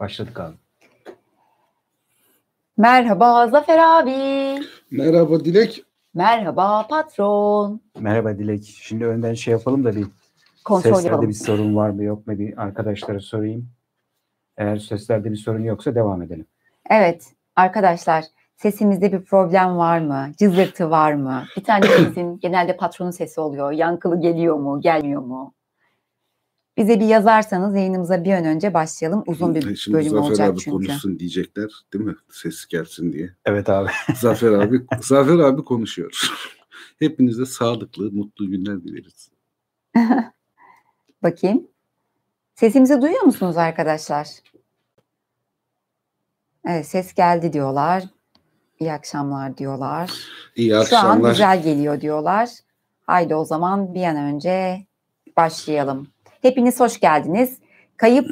Başladık abi. Merhaba Zafer abi. Merhaba Dilek. Merhaba patron. Merhaba Dilek. Şimdi önden şey yapalım da bir Kontrol seslerde yapalım. bir sorun var mı yok mu bir arkadaşlara sorayım. Eğer seslerde bir sorun yoksa devam edelim. Evet arkadaşlar sesimizde bir problem var mı? Cızırtı var mı? Bir tane sesin genelde patronun sesi oluyor. Yankılı geliyor mu? Gelmiyor mu? Bize bir yazarsanız yayınımıza bir an önce başlayalım. Uzun bir Şimdi bölüm Zafer olacak abi çünkü. konuşsun diyecekler değil mi? Ses gelsin diye. Evet abi. Zafer abi Zafer abi konuşuyor. Hepinize sağlıklı, mutlu günler dileriz. Bakayım. Sesimizi duyuyor musunuz arkadaşlar? Evet ses geldi diyorlar. İyi akşamlar diyorlar. İyi Şu an akşamlar. güzel geliyor diyorlar. Haydi o zaman bir an önce başlayalım. Hepiniz hoş geldiniz. Kayıp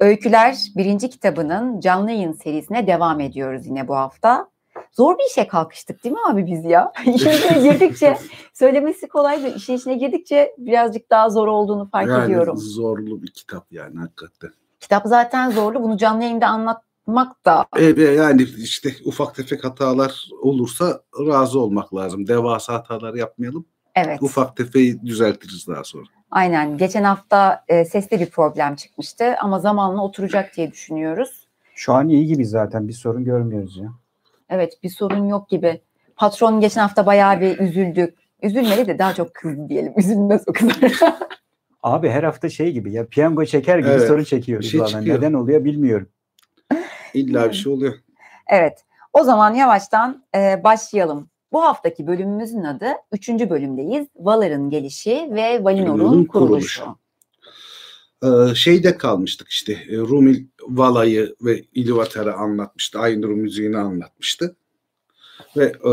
Öyküler birinci kitabının canlı yayın serisine devam ediyoruz yine bu hafta. Zor bir işe kalkıştık değil mi abi biz ya? İşin içine girdikçe söylemesi kolay da işin içine girdikçe birazcık daha zor olduğunu fark yani ediyorum. zorlu bir kitap yani hakikaten. Kitap zaten zorlu. Bunu canlı yayında anlatmak da E, e, yani işte ufak tefek hatalar olursa razı olmak lazım. Devasa hatalar yapmayalım. Evet. Ufak tefeği düzeltiriz daha sonra. Aynen. Geçen hafta e, seste bir problem çıkmıştı ama zamanla oturacak diye düşünüyoruz. Şu an iyi gibi zaten bir sorun görmüyoruz ya. Evet bir sorun yok gibi. Patron geçen hafta bayağı bir üzüldük. Üzülmedi de daha çok kızdı diyelim. Üzülmez o kadar. Abi her hafta şey gibi ya piyango çeker gibi Evet, sorun çekiyoruz. şey çıkıyor. Neden oluyor bilmiyorum. İlla bir şey oluyor. evet. O zaman yavaştan e, başlayalım. Bu haftaki bölümümüzün adı 3. bölümdeyiz. Valar'ın gelişi ve Valinor'un kuruluşu. kuruluşu. Ee, şeyde kalmıştık işte e, Rumil Vala'yı ve İluvatar'ı anlatmıştı. Aynur müziğini anlatmıştı. Ve e,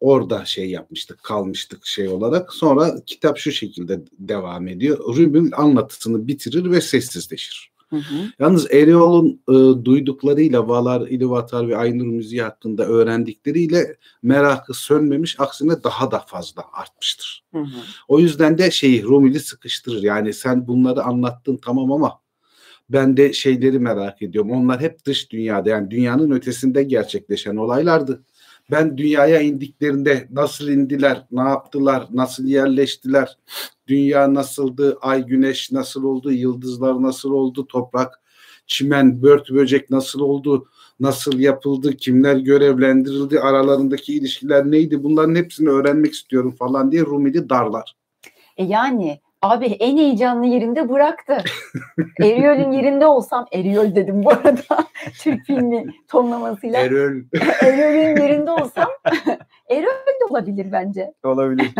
orada şey yapmıştık, kalmıştık şey olarak. Sonra kitap şu şekilde devam ediyor. Rumil anlatısını bitirir ve sessizleşir. Hı hı. Yalnız Eriol'un e, duyduklarıyla Valar, İluvatar ve Aynur müziği hakkında öğrendikleriyle merakı sönmemiş, aksine daha da fazla artmıştır. Hı hı. O yüzden de şeyi Rumil'i sıkıştırır. Yani sen bunları anlattın tamam ama ben de şeyleri merak ediyorum. Onlar hep dış dünyada yani dünyanın ötesinde gerçekleşen olaylardı. Ben dünyaya indiklerinde nasıl indiler, ne yaptılar, nasıl yerleştiler, dünya nasıldı, ay güneş nasıl oldu, yıldızlar nasıl oldu, toprak, çimen, bört böcek nasıl oldu, nasıl yapıldı, kimler görevlendirildi, aralarındaki ilişkiler neydi bunların hepsini öğrenmek istiyorum falan diye Rumil'i darlar. E yani abi en heyecanlı yerinde bıraktı. Eriol'ün yerinde olsam Eriol dedim bu arada Türk filmi tonlamasıyla. Erol. Eriol'ün yerinde olsam Eriol de olabilir bence. Olabilir.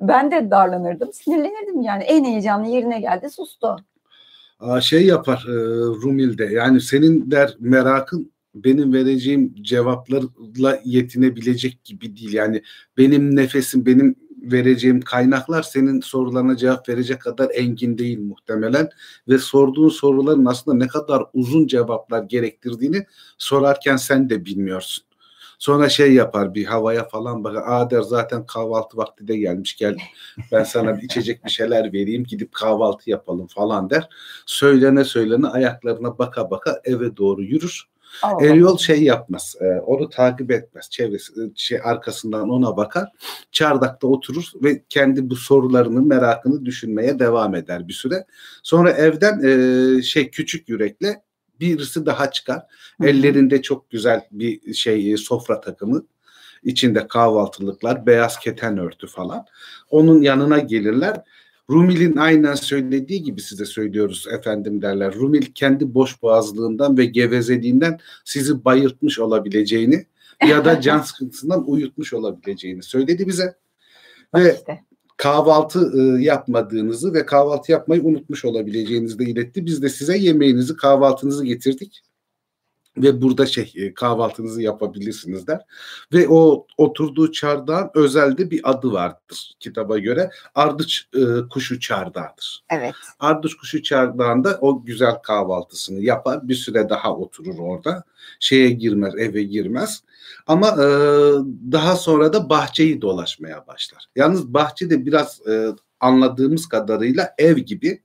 Ben de darlanırdım, sinirlenirdim yani. En heyecanlı yerine geldi, sustu. Aa, şey yapar e, Rumil'de yani senin der merakın benim vereceğim cevaplarla yetinebilecek gibi değil. Yani benim nefesim, benim vereceğim kaynaklar senin sorularına cevap verecek kadar engin değil muhtemelen ve sorduğun soruların aslında ne kadar uzun cevaplar gerektirdiğini sorarken sen de bilmiyorsun. Sonra şey yapar bir havaya falan bakar. Aa der zaten kahvaltı vakti de gelmiş gel ben sana bir içecek bir şeyler vereyim gidip kahvaltı yapalım falan der. Söylene söylene ayaklarına baka baka eve doğru yürür. Allah. Eriol şey yapmaz. e, onu takip etmez. Çevresi e, şey arkasından ona bakar. Çardakta oturur ve kendi bu sorularını, merakını düşünmeye devam eder bir süre. Sonra evden e, şey küçük yürekle birisi daha çıkar. Hı hı. Ellerinde çok güzel bir şey e, sofra takımı. içinde kahvaltılıklar, beyaz keten örtü falan. Onun yanına gelirler. Rumil'in aynen söylediği gibi size söylüyoruz efendim derler. Rumil kendi boş boğazlığından ve gevezeliğinden sizi bayıltmış olabileceğini ya da can sıkıntısından uyutmuş olabileceğini söyledi bize. Ve İşte. kahvaltı e, yapmadığınızı ve kahvaltı yapmayı unutmuş olabileceğinizi de iletti. Biz de size yemeğinizi, kahvaltınızı getirdik. Ve burada şey e, kahvaltınızı yapabilirsiniz der. Ve o oturduğu çardağın özelde bir adı vardır kitaba göre. Ardıç e, kuşu çardağıdır. Evet. Ardıç kuşu çardağında o güzel kahvaltısını yapar. Bir süre daha oturur orada. Şeye girmez, eve girmez. Ama e, daha sonra da bahçeyi dolaşmaya başlar. Yalnız bahçe de biraz e, anladığımız kadarıyla ev gibi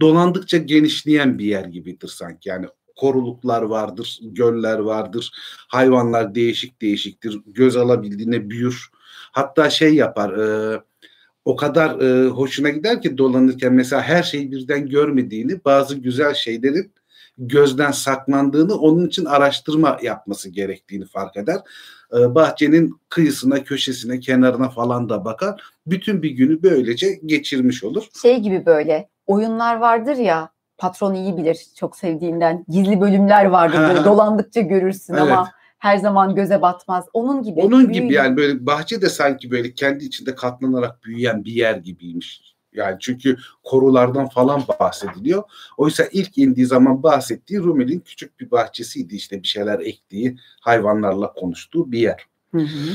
dolandıkça genişleyen bir yer gibidir sanki. Yani koruluklar vardır, göller vardır. Hayvanlar değişik değişiktir. Göz alabildiğine büyür. Hatta şey yapar. E, o kadar e, hoşuna gider ki dolanırken mesela her şeyi birden görmediğini, bazı güzel şeylerin gözden saklandığını, onun için araştırma yapması gerektiğini fark eder. E, bahçenin kıyısına, köşesine, kenarına falan da bakar. Bütün bir günü böylece geçirmiş olur. Şey gibi böyle oyunlar vardır ya patron iyi bilir çok sevdiğinden. Gizli bölümler vardır böyle dolandıkça görürsün Evet. ama her zaman göze batmaz. Onun gibi. Onun büyü gibi yani böyle bahçe de sanki böyle kendi içinde katlanarak büyüyen bir yer gibiymiş. Yani çünkü korulardan falan bahsediliyor. Oysa ilk indiği zaman bahsettiği Rumel'in küçük bir bahçesiydi işte bir şeyler ektiği, hayvanlarla konuştuğu bir yer. Hı hı.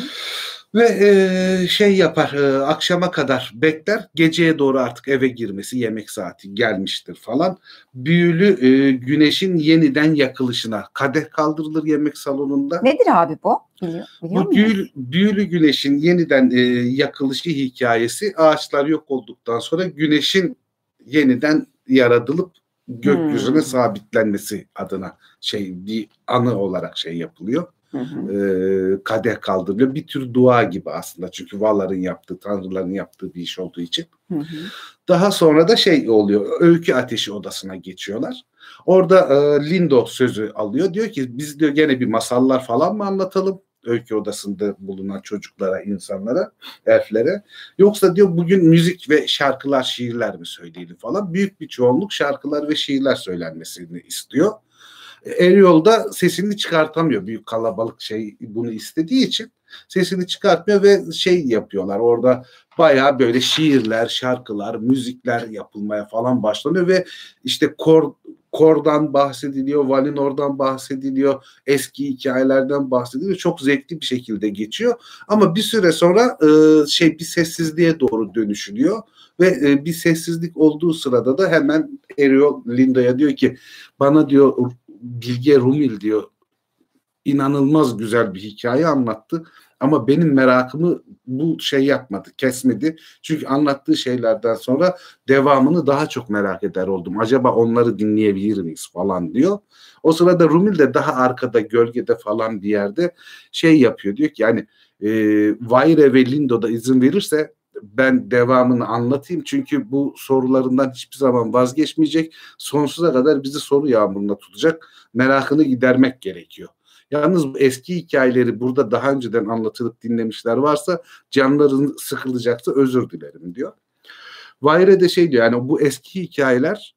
Ve e, şey yapar e, akşama kadar bekler geceye doğru artık eve girmesi yemek saati gelmiştir falan. Büyülü e, güneşin yeniden yakılışına kadeh kaldırılır yemek salonunda. Nedir abi bu? Biliyor, biliyor Bu büyülü, büyülü güneşin yeniden e, yakılışı hikayesi ağaçlar yok olduktan sonra güneşin yeniden yaratılıp gökyüzüne Hmm. sabitlenmesi adına şey bir anı olarak şey yapılıyor. Hı hı. E, kadeh kaldırılıyor. Bir tür dua gibi aslında. Çünkü Valar'ın yaptığı, tanrıların yaptığı bir iş olduğu için. Hı hı. Daha sonra da şey oluyor. Öykü ateşi odasına geçiyorlar. Orada e, Lindo sözü alıyor. Diyor ki biz diyor gene bir masallar falan mı anlatalım? Öykü odasında bulunan çocuklara, insanlara, elflere. Yoksa diyor bugün müzik ve şarkılar, şiirler mi söyleyelim falan. Büyük bir çoğunluk şarkılar ve şiirler söylenmesini istiyor. Eriol da sesini çıkartamıyor. Büyük kalabalık şey bunu istediği için sesini çıkartmıyor ve şey yapıyorlar. Orada bayağı böyle şiirler, şarkılar, müzikler yapılmaya falan başlanıyor ve işte kor Kor'dan bahsediliyor, Valinor'dan bahsediliyor, eski hikayelerden bahsediliyor. Çok zevkli bir şekilde geçiyor. Ama bir süre sonra e, şey bir sessizliğe doğru dönüşülüyor ve e, bir sessizlik olduğu sırada da hemen Eriol Linda'ya diyor ki bana diyor Bilge Rumil diyor inanılmaz güzel bir hikaye anlattı. Ama benim merakımı bu şey yapmadı, kesmedi. Çünkü anlattığı şeylerden sonra devamını daha çok merak eder oldum. Acaba onları dinleyebilir miyiz falan diyor. O sırada Rumil de daha arkada, gölgede falan bir yerde şey yapıyor. Diyor ki yani e, Vayre ve Lindo da izin verirse ben devamını anlatayım. Çünkü bu sorularından hiçbir zaman vazgeçmeyecek. Sonsuza kadar bizi soru yağmuruna tutacak. Merakını gidermek gerekiyor. Yalnız bu eski hikayeleri burada daha önceden anlatılıp dinlemişler varsa canların sıkılacaksa özür dilerim diyor. Vayre de şey diyor yani bu eski hikayeler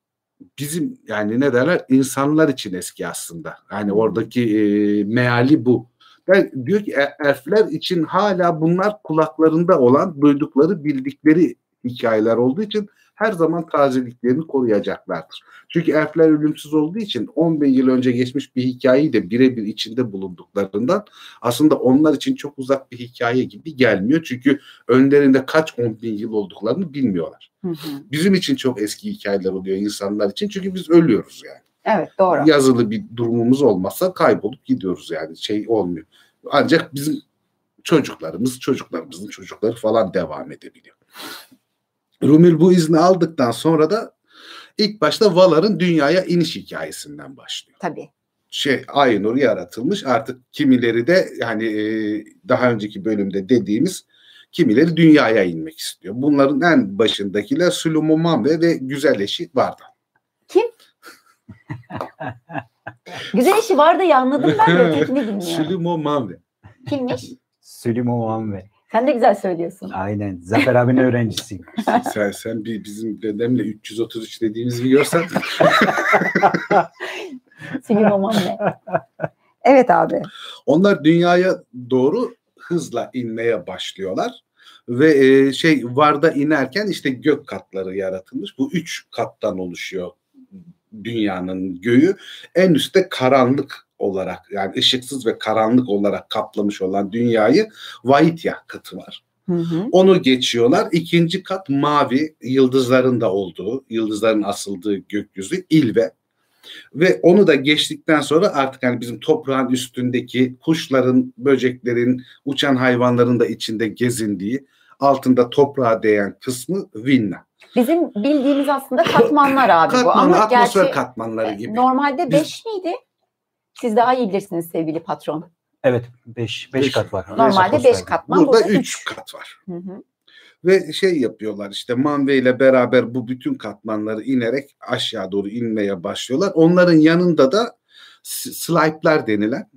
bizim yani ne derler insanlar için eski aslında. Yani oradaki e, meali bu. Ben diyor ki e- elfler için hala bunlar kulaklarında olan duydukları bildikleri hikayeler olduğu için her zaman tazeliklerini koruyacaklardır. Çünkü elfler ölümsüz olduğu için 10 bin yıl önce geçmiş bir hikayeyi de birebir içinde bulunduklarından aslında onlar için çok uzak bir hikaye gibi gelmiyor. Çünkü önlerinde kaç 10 bin yıl olduklarını bilmiyorlar. Hı hı. Bizim için çok eski hikayeler oluyor insanlar için çünkü biz ölüyoruz yani. Evet doğru. Yazılı bir durumumuz olmazsa kaybolup gidiyoruz yani şey olmuyor. Ancak bizim çocuklarımız, çocuklarımızın çocukları falan devam edebiliyor. Rumil bu izni aldıktan sonra da ilk başta Valar'ın dünyaya iniş hikayesinden başlıyor. Tabii. Şey Aynur yaratılmış artık kimileri de yani e, daha önceki bölümde dediğimiz kimileri dünyaya inmek istiyor. Bunların en başındakiler Sulumumambe ve güzel eşi Varda. Güzel işi vardı ya anladım ben de ötekini bilmiyorum. Sulumumambe. Kimmiş? Süleyman Vanve. Sen de güzel söylüyorsun. Aynen. Zafer abinin öğrencisiyim. sen sen bir bizim dedemle 333 dediğimizi bir görsen. Silim aman ne? Evet abi. Onlar dünyaya doğru hızla inmeye başlıyorlar. Ve e, şey Varda inerken işte gök katları yaratılmış. Bu üç kattan oluşuyor dünyanın göğü. En üstte karanlık olarak yani ışıksız ve karanlık olarak kaplamış olan dünyayı Vaitya katı var. Hı hı. Onu geçiyorlar. İkinci kat mavi, yıldızların da olduğu, yıldızların asıldığı gökyüzü İlve. Ve onu da geçtikten sonra artık hani bizim toprağın üstündeki kuşların, böceklerin, uçan hayvanların da içinde gezindiği Altında toprağa değen kısmı Vinna. Bizim bildiğimiz aslında katmanlar abi bu. Katman, Ama atmosfer gerçi katmanları e, gibi. normalde Biz- 5 miydi? Siz daha iyi bilirsiniz sevgili patron. Evet 5 Beş. 5 kat var. Normalde 5 katman. Burada Burada 3 3. kat var. Hı hı. Ve şey yapıyorlar işte Manve ile beraber bu bütün katmanları inerek aşağı doğru inmeye başlıyorlar. Onların yanında da slipe'lar denilen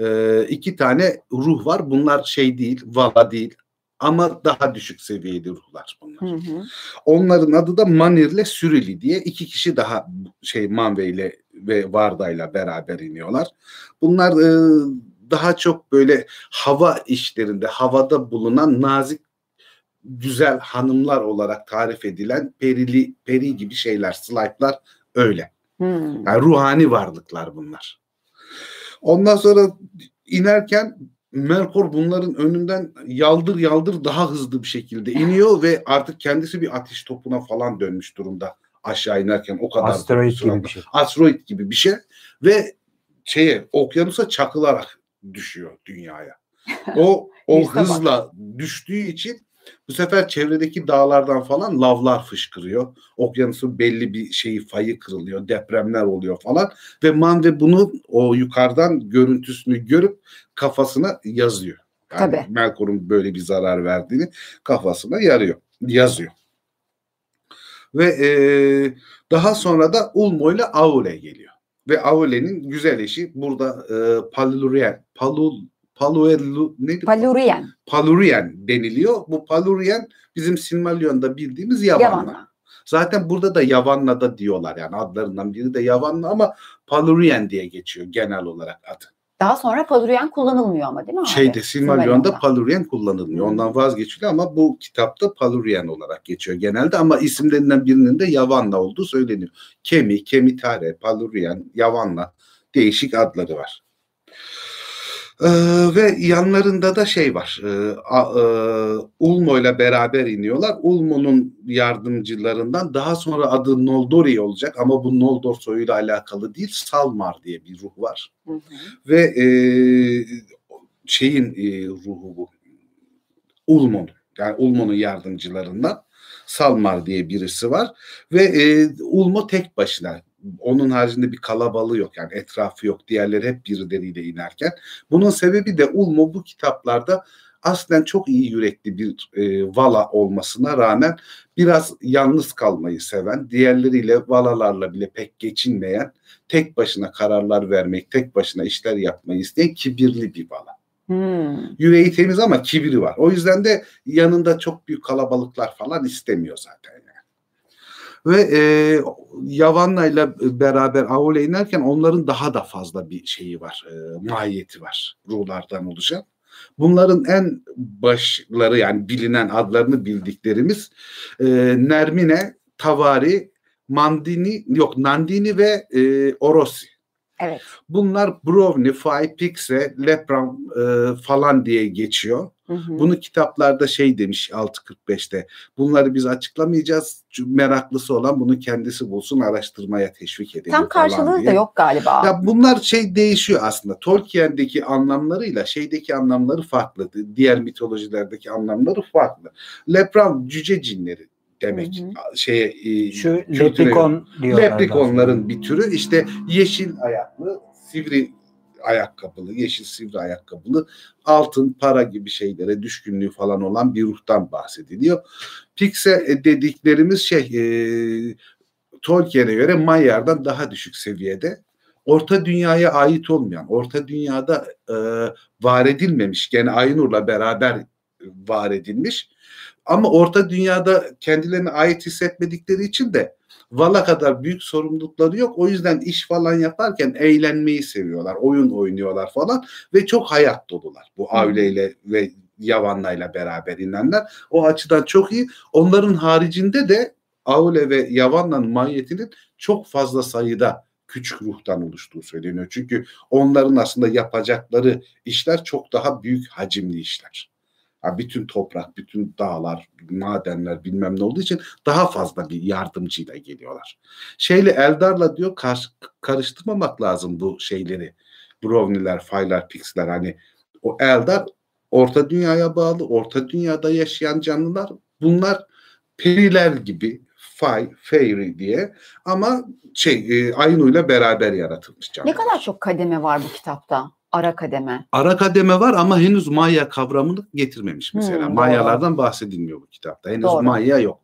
e, iki tane ruh var. Bunlar şey değil, vala değil ama daha düşük seviyeli ruhlar bunlar. Hı hı. Onların adı da Manir ile Sürili diye iki kişi daha şey Manve ile ve Varda ile beraber iniyorlar. Bunlar e, daha çok böyle hava işlerinde, havada bulunan nazik güzel hanımlar olarak tarif edilen perili peri gibi şeyler, slaytlar öyle. Hı. Yani ruhani varlıklar bunlar. Ondan sonra inerken Melkor bunların önünden yaldır yaldır daha hızlı bir şekilde iniyor ve artık kendisi bir ateş topuna falan dönmüş durumda aşağı inerken o kadar Asteroid gibi bir şey. Asteroid gibi bir şey ve şeye okyanusa çakılarak düşüyor dünyaya. O o hızla düştüğü için bu sefer çevredeki dağlardan falan lavlar fışkırıyor. Okyanusun belli bir şeyi fayı kırılıyor, depremler oluyor falan ve Manve bunu o yukarıdan görüntüsünü görüp kafasına yazıyor. Yani Tabii. Melkor'un böyle bir zarar verdiğini kafasına yarıyor, yazıyor. Ve e, daha sonra da Ulmo ile Aule geliyor. Ve Aule'nin güzel eşi burada e, Palurian, Palul, Paluelu, neydi? Palurian. Palurian deniliyor. Bu Palurian bizim Silmarillion'da bildiğimiz Yavanna. Yavanna. Zaten burada da Yavanna da diyorlar yani adlarından biri de Yavanna ama Palurian diye geçiyor genel olarak adı. Daha sonra Palurian kullanılmıyor ama değil mi abi? Şeyde Silmarillion'da. Palurian kullanılmıyor. Hı. Ondan vazgeçiliyor ama bu kitapta Palurian olarak geçiyor genelde ama isimlerinden birinin de Yavanna olduğu söyleniyor. Kemi, Kemitare, Palurian, Yavanna değişik adları var. Ee, ve yanlarında da şey var. Ee, a- e, Ulmo ile beraber iniyorlar. Ulmo'nun yardımcılarından daha sonra adı Noldori olacak ama bu Noldor soyuyla alakalı değil. Salmar diye bir ruh var Hı hı. ve e, şeyin e, ruhu bu. Ulmo'nun yani Ulmo'nun yardımcılarından Salmar diye birisi var ve e, Ulmo tek başına onun haricinde bir kalabalığı yok yani etrafı yok diğerleri hep birileriyle inerken bunun sebebi de Ulmo bu kitaplarda aslen çok iyi yürekli bir e, vala olmasına rağmen biraz yalnız kalmayı seven diğerleriyle valalarla bile pek geçinmeyen tek başına kararlar vermek, tek başına işler yapmayı isteyen kibirli bir vala. Hmm. Yüreği temiz ama kibiri var. O yüzden de yanında çok büyük kalabalıklar falan istemiyor zaten. Ve e, Yavanna ile beraber Aule inerken onların daha da fazla bir şeyi var, e, mahiyeti var ruhlardan oluşan. Bunların en başları yani bilinen adlarını bildiklerimiz e, Nermine, Tavari, Mandini, yok Nandini ve e, Orosi. Evet. Bunlar Brownie, Fay, Pixe, Lepram e, falan diye geçiyor. Hı hı. Bunu kitaplarda şey demiş 6.45'te. Bunları biz açıklamayacağız. Meraklısı olan bunu kendisi bulsun araştırmaya teşvik edelim Tam falan karşılığı da yok galiba. Ya bunlar şey değişiyor aslında. Tolkien'deki anlamlarıyla şeydeki anlamları farklı. Diğer mitolojilerdeki anlamları farklı. Lepram cüce cinleri demek. Hı Şeye Şu Leprechaun diyorlar. Leprechaun'ların bir türü işte yeşil ayaklı, sivri ayakkabılı, yeşil sivri ayakkabılı, altın, para gibi şeylere düşkünlüğü falan olan bir ruhtan bahsediliyor. Pixe dediklerimiz şey e, Tolkien'e göre Mayar'dan daha düşük seviyede. Orta dünyaya ait olmayan, orta dünyada e, var edilmemiş, gene Aynur'la beraber e, var edilmiş. Ama orta dünyada kendilerine ait hissetmedikleri için de Vala kadar büyük sorumlulukları yok. O yüzden iş falan yaparken eğlenmeyi seviyorlar. Oyun oynuyorlar falan ve çok hayat dolular. Bu Avle ve Yavan'la beraber inenler. O açıdan çok iyi. Onların haricinde de Avle ve Yavan'la mahiyetinin çok fazla sayıda küçük ruhtan oluştuğu söyleniyor. Çünkü onların aslında yapacakları işler çok daha büyük hacimli işler. Ha, bütün toprak, bütün dağlar, madenler bilmem ne olduğu için daha fazla bir yardımcıyla geliyorlar. Şeyle Eldar'la diyor kar- karıştırmamak lazım bu şeyleri. Brownie'ler, Faylar, Pix'ler hani o Eldar Orta Dünya'ya bağlı, Orta Dünya'da yaşayan canlılar. Bunlar periler gibi, fay, fairy diye ama şey e, Ainu'yla beraber yaratılmış canlılar. Ne kadar çok kademe var bu kitapta? Ara kademe. Ara kademe var ama henüz Maya kavramını getirmemiş mesela. Hmm, Mayalardan bahsedilmiyor bu kitapta. Henüz Doğru. Maya yok.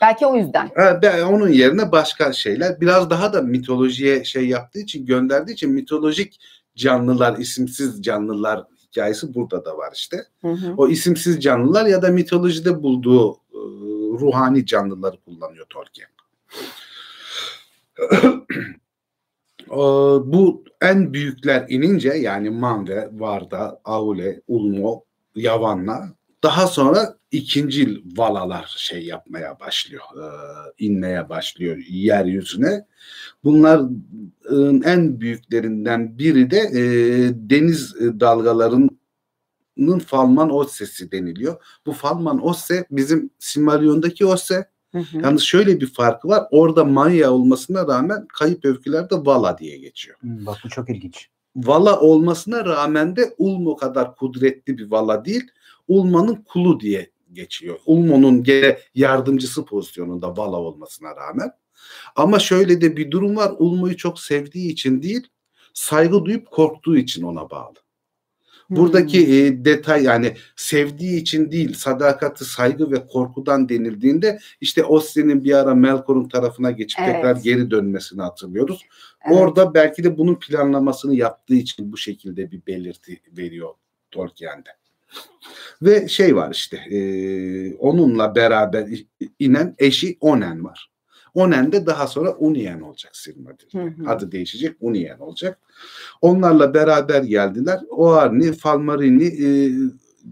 Belki o yüzden. Ben- onun yerine başka şeyler biraz daha da mitolojiye şey yaptığı için gönderdiği için mitolojik canlılar, isimsiz canlılar hikayesi burada da var işte. Hı hı. O isimsiz canlılar ya da mitolojide bulduğu e, ruhani canlıları kullanıyor Tolkien. E, bu en büyükler inince yani Manve, Varda, Aule, Ulmo, Yavanna daha sonra ikinci valalar şey yapmaya başlıyor, e, inmeye başlıyor yeryüzüne. Bunların en büyüklerinden biri de e, deniz dalgalarının Falman Ossesi deniliyor. Bu Falman Osse bizim Silmarillion'daki Osse. Hı hı. Yalnız şöyle bir farkı var. Orada Maya olmasına rağmen kayıp öykülerde Vala diye geçiyor. Hmm, bak bu çok ilginç. Vala olmasına rağmen de Ulmo kadar kudretli bir Vala değil. Ulma'nın kulu diye geçiyor. Ulmo'nun gene yardımcısı pozisyonunda Vala olmasına rağmen. Ama şöyle de bir durum var. Ulmo'yu çok sevdiği için değil, saygı duyup korktuğu için ona bağlı. Buradaki Hmm. e, detay yani sevdiği için değil, sadakati, saygı ve korkudan denildiğinde işte Osse'nin bir ara Melkor'un tarafına geçip Evet. tekrar geri dönmesini hatırlıyoruz. Evet. Orada belki de bunun planlamasını yaptığı için bu şekilde bir belirti veriyor Tolkien'de. Ve şey var işte e, onunla beraber inen eşi Onen var. Onen de daha sonra Unien olacak hı. Adı değişecek Unien olacak. Onlarla beraber geldiler. Oarni, Falmarini e,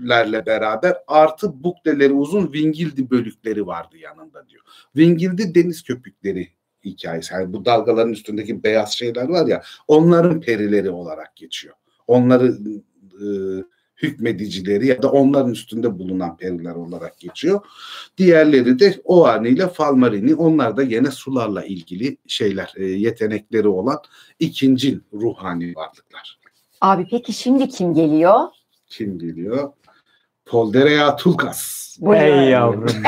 lerle beraber artı bukleleri uzun Vingildi bölükleri vardı yanında diyor. Vingildi deniz köpükleri hikayesi. Yani bu dalgaların üstündeki beyaz şeyler var ya onların perileri olarak geçiyor. Onları e, hükmedicileri ya da onların üstünde bulunan periler olarak geçiyor. Diğerleri de Oani ile Falmarini onlar da yine sularla ilgili şeyler e, yetenekleri olan ikinci ruhani varlıklar. Abi peki şimdi kim geliyor? Kim geliyor? Polderea Tulkas. Ey yavrum.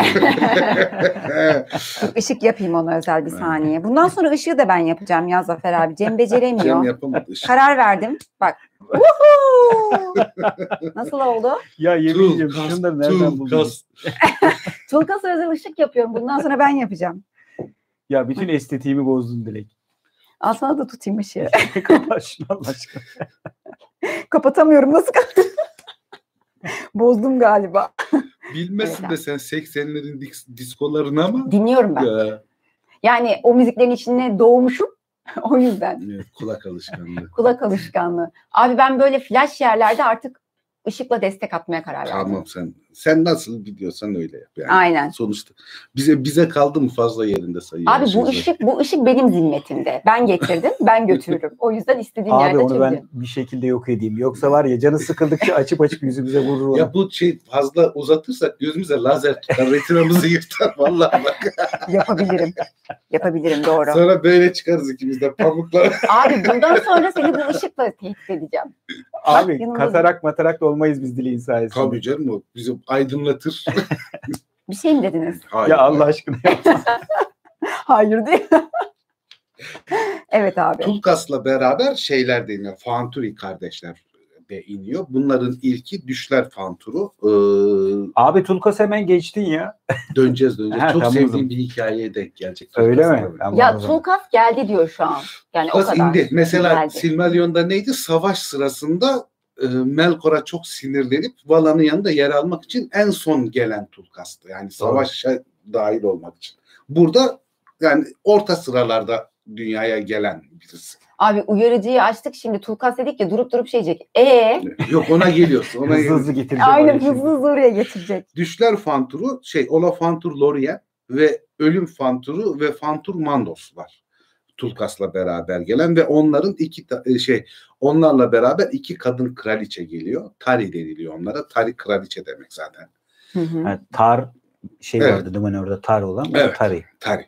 Işık yapayım ona özel bir saniye. Bundan sonra ışığı da ben yapacağım ya Zafer abi. Cem beceremiyor. Cem yapamadı. işte. Karar verdim. Bak. Nasıl oldu? ya yemin ediyorum şunları nereden buldun? Tulkas. Tulkas özel ışık yapıyorum. Bundan sonra ben yapacağım. Ya bütün estetiğimi bozdun direkt. Al sana da tutayım ışığı. Kapat şunu Allah aşkına. Kapatamıyorum. Nasıl kapat- Bozdum galiba. Bilmesin de sen 80'lerin dis- diskolarını ama Dinliyorum ben. ya, Yani o müziklerin içine doğmuşum. o yüzden. evet, kulak alışkanlığı. Kulak alışkanlığı. Abi ben böyle flash yerlerde artık ışıkla destek atmaya karar verdim. Tamam sen sen nasıl gidiyorsan öyle yap yani. Aynen. Sonuçta bize bize kaldı mı fazla yerinde sayıyor. Abi bu ışık bu ışık benim zimmetimde. Ben getirdim, ben götürürüm. O yüzden istediğim Abi yerde onu ben bir şekilde yok edeyim. Yoksa var ya canı sıkıldıkça açıp açıp yüzümüze vurur onu. Ya bu şey fazla uzatırsak gözümüze lazer tutar, retinamızı yırtar vallahi bak. Yapabilirim. Yapabilirim doğru. Sonra böyle çıkarız ikimiz de pamukla. Abi bundan sonra seni bu ışıkla tehdit edeceğim. Abi yanımda- katarak matarak da olmayız biz dileğin sayesinde. Tabii canım o bizi aydınlatır. Bir şey mi dediniz? Hayır. Ya Allah aşkına. Hayır değil. evet abi. Tulkas'la beraber şeyler deniyor. Fanturi kardeşler de iniyor. Bunların ilki Düşler Fanturu. Ee, Abi Tulkas hemen geçtin ya. döneceğiz döneceğiz. Ha, Çok tamam o sevdiğim bir hikayeye denk gelecek. Öyle mi? Tamam, Ya o. Tulkas geldi diyor şu an. Yani o Tulkas kadar. indi. Mesela Geldi. Silmarillion'da neydi? Savaş sırasında e, Melkor'a çok sinirlenip Valan'ın yanında yer almak için en son gelen Tulkas'tı. Yani savaşa dahil olmak için. Burada yani orta sıralarda dünyaya gelen birisi. Abi uyarıcıyı açtık şimdi Tulkas dedik ya durup durup şey diyecek. E Yok ona geliyorsun. Ona Hızlı hızlı getireceğim. aynen hızlı hızlı oraya getirecek. Düşler Fanturu şey Olafantur Lorien ve Ölüm Fanturu ve Fantur Mandos var. Tulkas'la beraber gelen ve onların iki ta- e, şey onlarla beraber iki kadın kraliçe geliyor. Tari deniliyor onlara. Tari kraliçe demek zaten. Hı hı. Ha, tar şey Evet. vardı değil mi orada tar olan. Evet. Tari. Tari.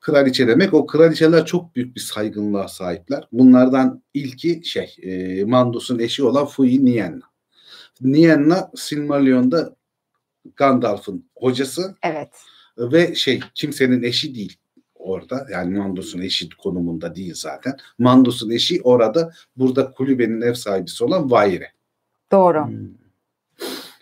Kraliçe demek. O kraliçeler çok büyük bir saygınlığa sahipler. Bunlardan ilki şey e, Mandos'un eşi olan Fui Nienna. Nienna Silmarillion'da Gandalf'ın hocası Evet. ve şey kimsenin eşi değil orada. Yani Mandos'un eşi konumunda değil zaten. Mandos'un eşi orada burada kulübenin ev sahibisi olan Vaire. Doğru. Hmm.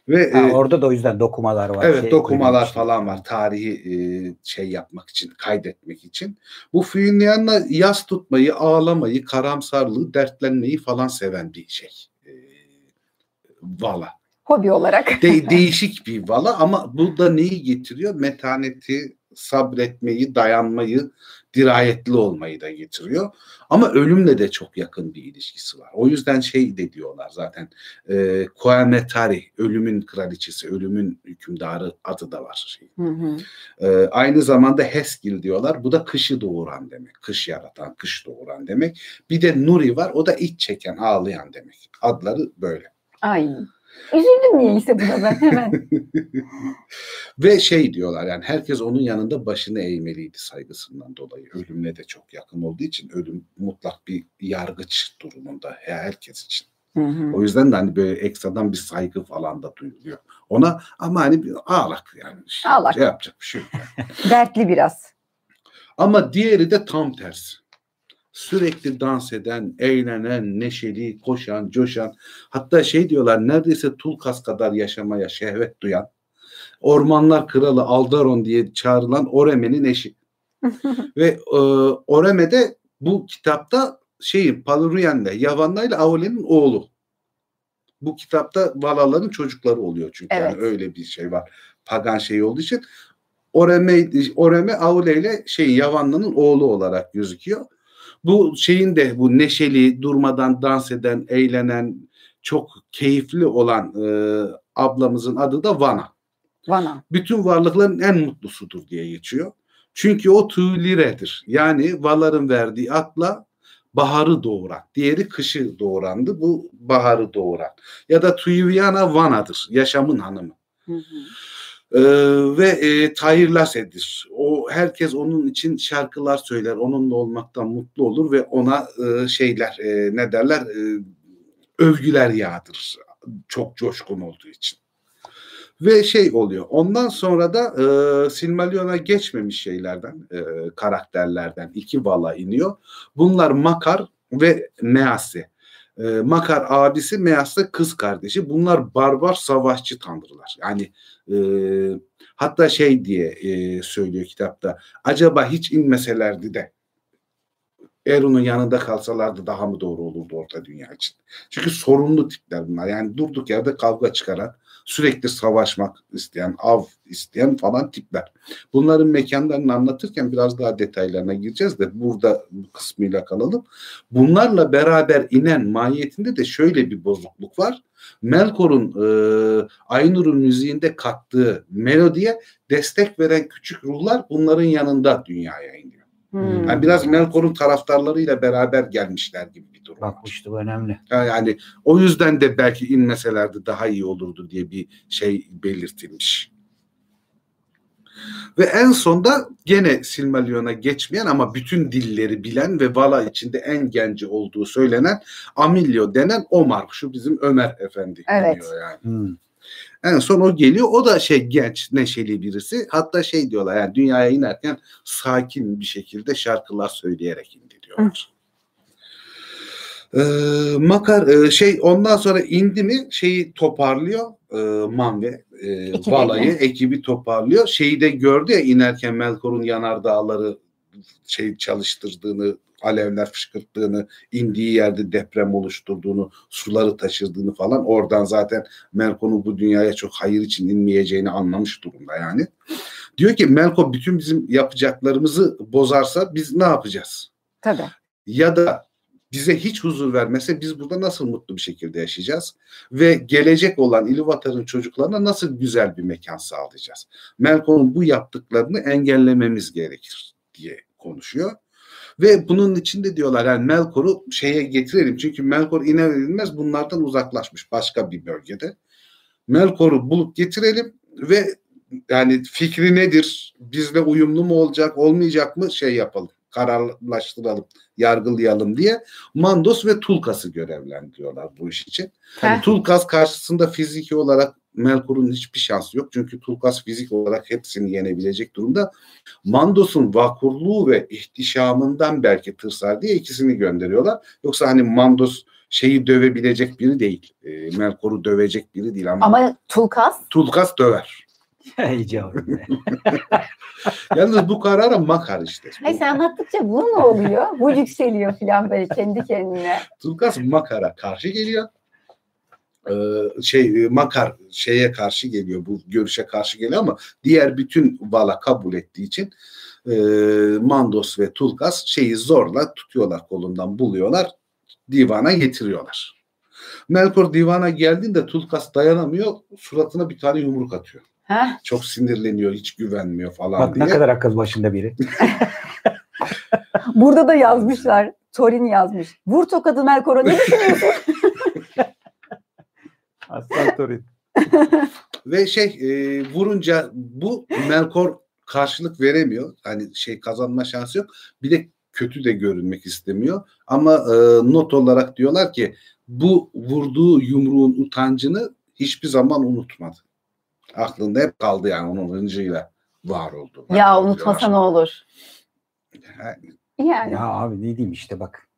Ve Ha, e, orada da o yüzden dokumalar var. Evet Şey, dokumalar falan var tarihi e, şey yapmak için kaydetmek için. Bu Fiunyan'la yas tutmayı, ağlamayı, karamsarlığı, dertlenmeyi falan seven bir şey. E, vala. Hobi olarak. De- değişik bir vala ama bu da neyi getiriyor? Metaneti, sabretmeyi, dayanmayı, dirayetli olmayı da getiriyor. Ama ölümle de çok yakın bir ilişkisi var. O yüzden şey de diyorlar zaten. E, Koemetari, ölümün kraliçesi, ölümün hükümdarı adı da var. Şey. Hı hı. E, aynı zamanda Heskil diyorlar. Bu da kışı doğuran demek. Kış yaratan, kış doğuran demek. Bir de Nuri var. O da iç çeken, ağlayan demek. Adları böyle. Ay. Üzüldüm niyeyse buna ben hemen. Ve şey diyorlar yani herkes onun yanında başını eğmeliydi saygısından dolayı. Ölümle de çok yakın olduğu için ölüm mutlak bir yargıç durumunda herkes için. Hı hı. O yüzden de hani böyle ekstradan bir saygı falan da duyuluyor. Ona ama hani bir ağlak yani. Şey, Ağlak. şey yapacak bir şey yok. Dertli biraz. Ama diğeri de tam tersi. Sürekli dans eden, eğlenen, neşeli, koşan, coşan. Hatta şey diyorlar neredeyse Tulkas kadar yaşamaya şehvet duyan. Ormanlar Kralı Aldaron diye çağrılan Oreme'nin eşi. Ve e, Oreme de bu kitapta şeyin Paluriyen'le, Yavanna Aule'nin oğlu. Bu kitapta Valaların çocukları oluyor çünkü. Yani Evet. öyle bir şey var. Pagan şeyi olduğu için. Oreme, Oreme Aule ile şey Yavanna'nın oğlu olarak gözüküyor. Bu şeyin de bu neşeli, durmadan dans eden, eğlenen, çok keyifli olan e, ablamızın adı da Vana Vana. bütün varlıkların en mutlusudur diye geçiyor. Çünkü o tüyliredir. Yani Valar'ın verdiği atla baharı doğuran. Diğeri kışı doğurandı. Bu baharı doğuran. Ya da Tuyviana Vana'dır. Yaşamın hanımı. Hı hı. Ee, ve e, Tahir Lase'dir. O herkes onun için şarkılar söyler. Onunla olmaktan mutlu olur ve ona e, şeyler e, ne derler e, övgüler yağdırır. Çok coşkun olduğu için. Ve şey oluyor. Ondan sonra da e, Silmarillion'a geçmemiş şeylerden, e, karakterlerden iki vala iniyor. Bunlar Makar ve Mease. E, Makar abisi, Mease kız kardeşi. Bunlar barbar savaşçı tanrılar. Yani e, hatta şey diye e, söylüyor kitapta. Acaba hiç inmeselerdi de Eron'un yanında kalsalardı daha mı doğru olurdu orta dünya için? Çünkü sorunlu tipler bunlar. Yani durduk yerde kavga çıkaran, sürekli savaşmak isteyen, av isteyen falan tipler. Bunların mekanlarını anlatırken biraz daha detaylarına gireceğiz de burada bu kısmıyla kalalım. Bunlarla beraber inen mahiyetinde de şöyle bir bozukluk var. Melkor'un e, Aynur'un müziğinde kattığı melodiye destek veren küçük ruhlar bunların yanında dünyaya iniyor. Hmm. Yani biraz Melkor'un taraftarlarıyla beraber gelmişler gibi bir durum Bak işte bu önemli. Yani o yüzden de belki inmeselerdi daha iyi olurdu diye bir şey belirtilmiş. Ve en sonda gene Silmarillion'a geçmeyen ama bütün dilleri bilen ve Vala içinde en genci olduğu söylenen Amilio denen Omar. Şu bizim Ömer Efendi. Evet. deniyor Yani. Hmm. En son o geliyor. O da şey genç, neşeli birisi. Hatta şey diyorlar yani dünyaya inerken sakin bir şekilde şarkılar söyleyerek indi diyorlar. Ee, Makar e, şey ondan sonra indi mi şeyi toparlıyor e, Manve e, Ekibi. Vala'yı ekibi toparlıyor. Şeyi de gördü ya inerken Melkor'un yanardağları şey çalıştırdığını alevler fışkırttığını, indiği yerde deprem oluşturduğunu, suları taşırdığını falan oradan zaten Melkor'un bu dünyaya çok hayır için inmeyeceğini anlamış durumda yani. Diyor ki Melkor bütün bizim yapacaklarımızı bozarsa biz ne yapacağız? Tabii. Ya da bize hiç huzur vermese biz burada nasıl mutlu bir şekilde yaşayacağız? Ve gelecek olan İluvatar'ın çocuklarına nasıl güzel bir mekan sağlayacağız? Melkor'un bu yaptıklarını engellememiz gerekir diye konuşuyor. Ve bunun içinde diyorlar yani Melkor'u şeye getirelim. Çünkü Melkor iner inmez bunlardan uzaklaşmış başka bir bölgede. Melkor'u bulup getirelim ve yani fikri nedir? Bizle uyumlu mu olacak, olmayacak mı şey yapalım. kararlaştıralım, yargılayalım diye Mandos ve Tulkas'ı görevlendiriyorlar bu iş için. Heh. Tulkas karşısında fiziki olarak Melkor'un hiçbir şansı yok. Çünkü Tulkas fizik olarak hepsini yenebilecek durumda. Mandos'un vakurluğu ve ihtişamından belki tırsar diye ikisini gönderiyorlar. Yoksa hani Mandos şeyi dövebilecek biri değil. E, Melkor'u dövecek biri değil ama, Ama Tulkas Tulkas döver. Yalnız bu karara makar işte. Ay sen anlattıkça bu ne oluyor? Bu yükseliyor falan böyle kendi kendine. Tulkas makara karşı geliyor. Ee, şey e, makar şeye karşı geliyor bu görüşe karşı geliyor ama diğer bütün vala kabul ettiği için e, Mandos ve Tulkas şeyi zorla tutuyorlar kolundan buluyorlar divana getiriyorlar. Melkor divana geldiğinde Tulkas dayanamıyor suratına bir tane yumruk atıyor. Heh. Çok sinirleniyor hiç güvenmiyor falan Bak diye. ne kadar akıl başında biri. Burada da yazmışlar. Torin yazmış. Vur tokadı Melkor'a ne düşünüyorsun? Aslan Torin. Ve şey e, vurunca bu Melkor karşılık veremiyor. Hani şey kazanma şansı yok. Bir de kötü de görünmek istemiyor. Ama e, not olarak diyorlar ki bu vurduğu yumruğun utancını hiçbir zaman unutmadı. Aklında hep kaldı yani onun hıncıyla var oldu. ya unutmasa ne olur? Yani Yani Ya abi ne diyeyim işte bak.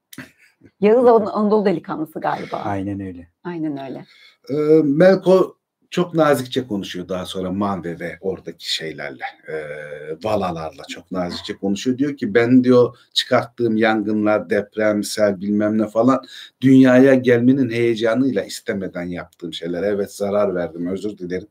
Yağız An- Anadolu delikanlısı galiba. Aynen öyle. Aynen öyle. E, Melkor çok nazikçe konuşuyor daha sonra Manve ve oradaki şeylerle, e, valalarla çok nazikçe konuşuyor. Diyor ki ben diyor çıkarttığım yangınlar, deprem, sel bilmem ne falan dünyaya gelmenin heyecanıyla istemeden yaptığım şeyler. Evet zarar verdim özür dilerim.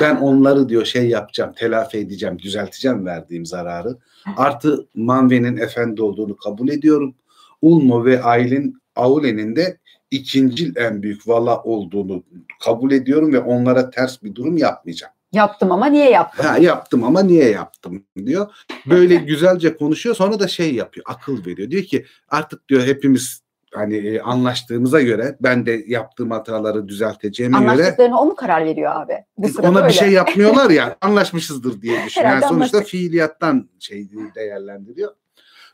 Ben onları diyor şey yapacağım, telafi edeceğim, düzelteceğim verdiğim zararı. Artı Manve'nin efendi olduğunu kabul ediyorum. Ulmo ve Aylin Aulen'in de ikincil en büyük vala olduğunu kabul ediyorum ve onlara ters bir durum yapmayacağım. Yaptım ama niye yaptım? Ha yaptım ama niye yaptım diyor. Böyle güzelce konuşuyor sonra da şey yapıyor akıl veriyor. Diyor ki artık diyor hepimiz hani e, anlaştığımıza göre ben de yaptığım hataları düzelteceğime göre Anlaştıklarına o mu karar veriyor abi? Bu sırada ona bir öyle. şey yapmıyorlar ya anlaşmışızdır diye düşünüyor. Yani sonuçta anlaştık. fiiliyattan şey değerlendiriyor.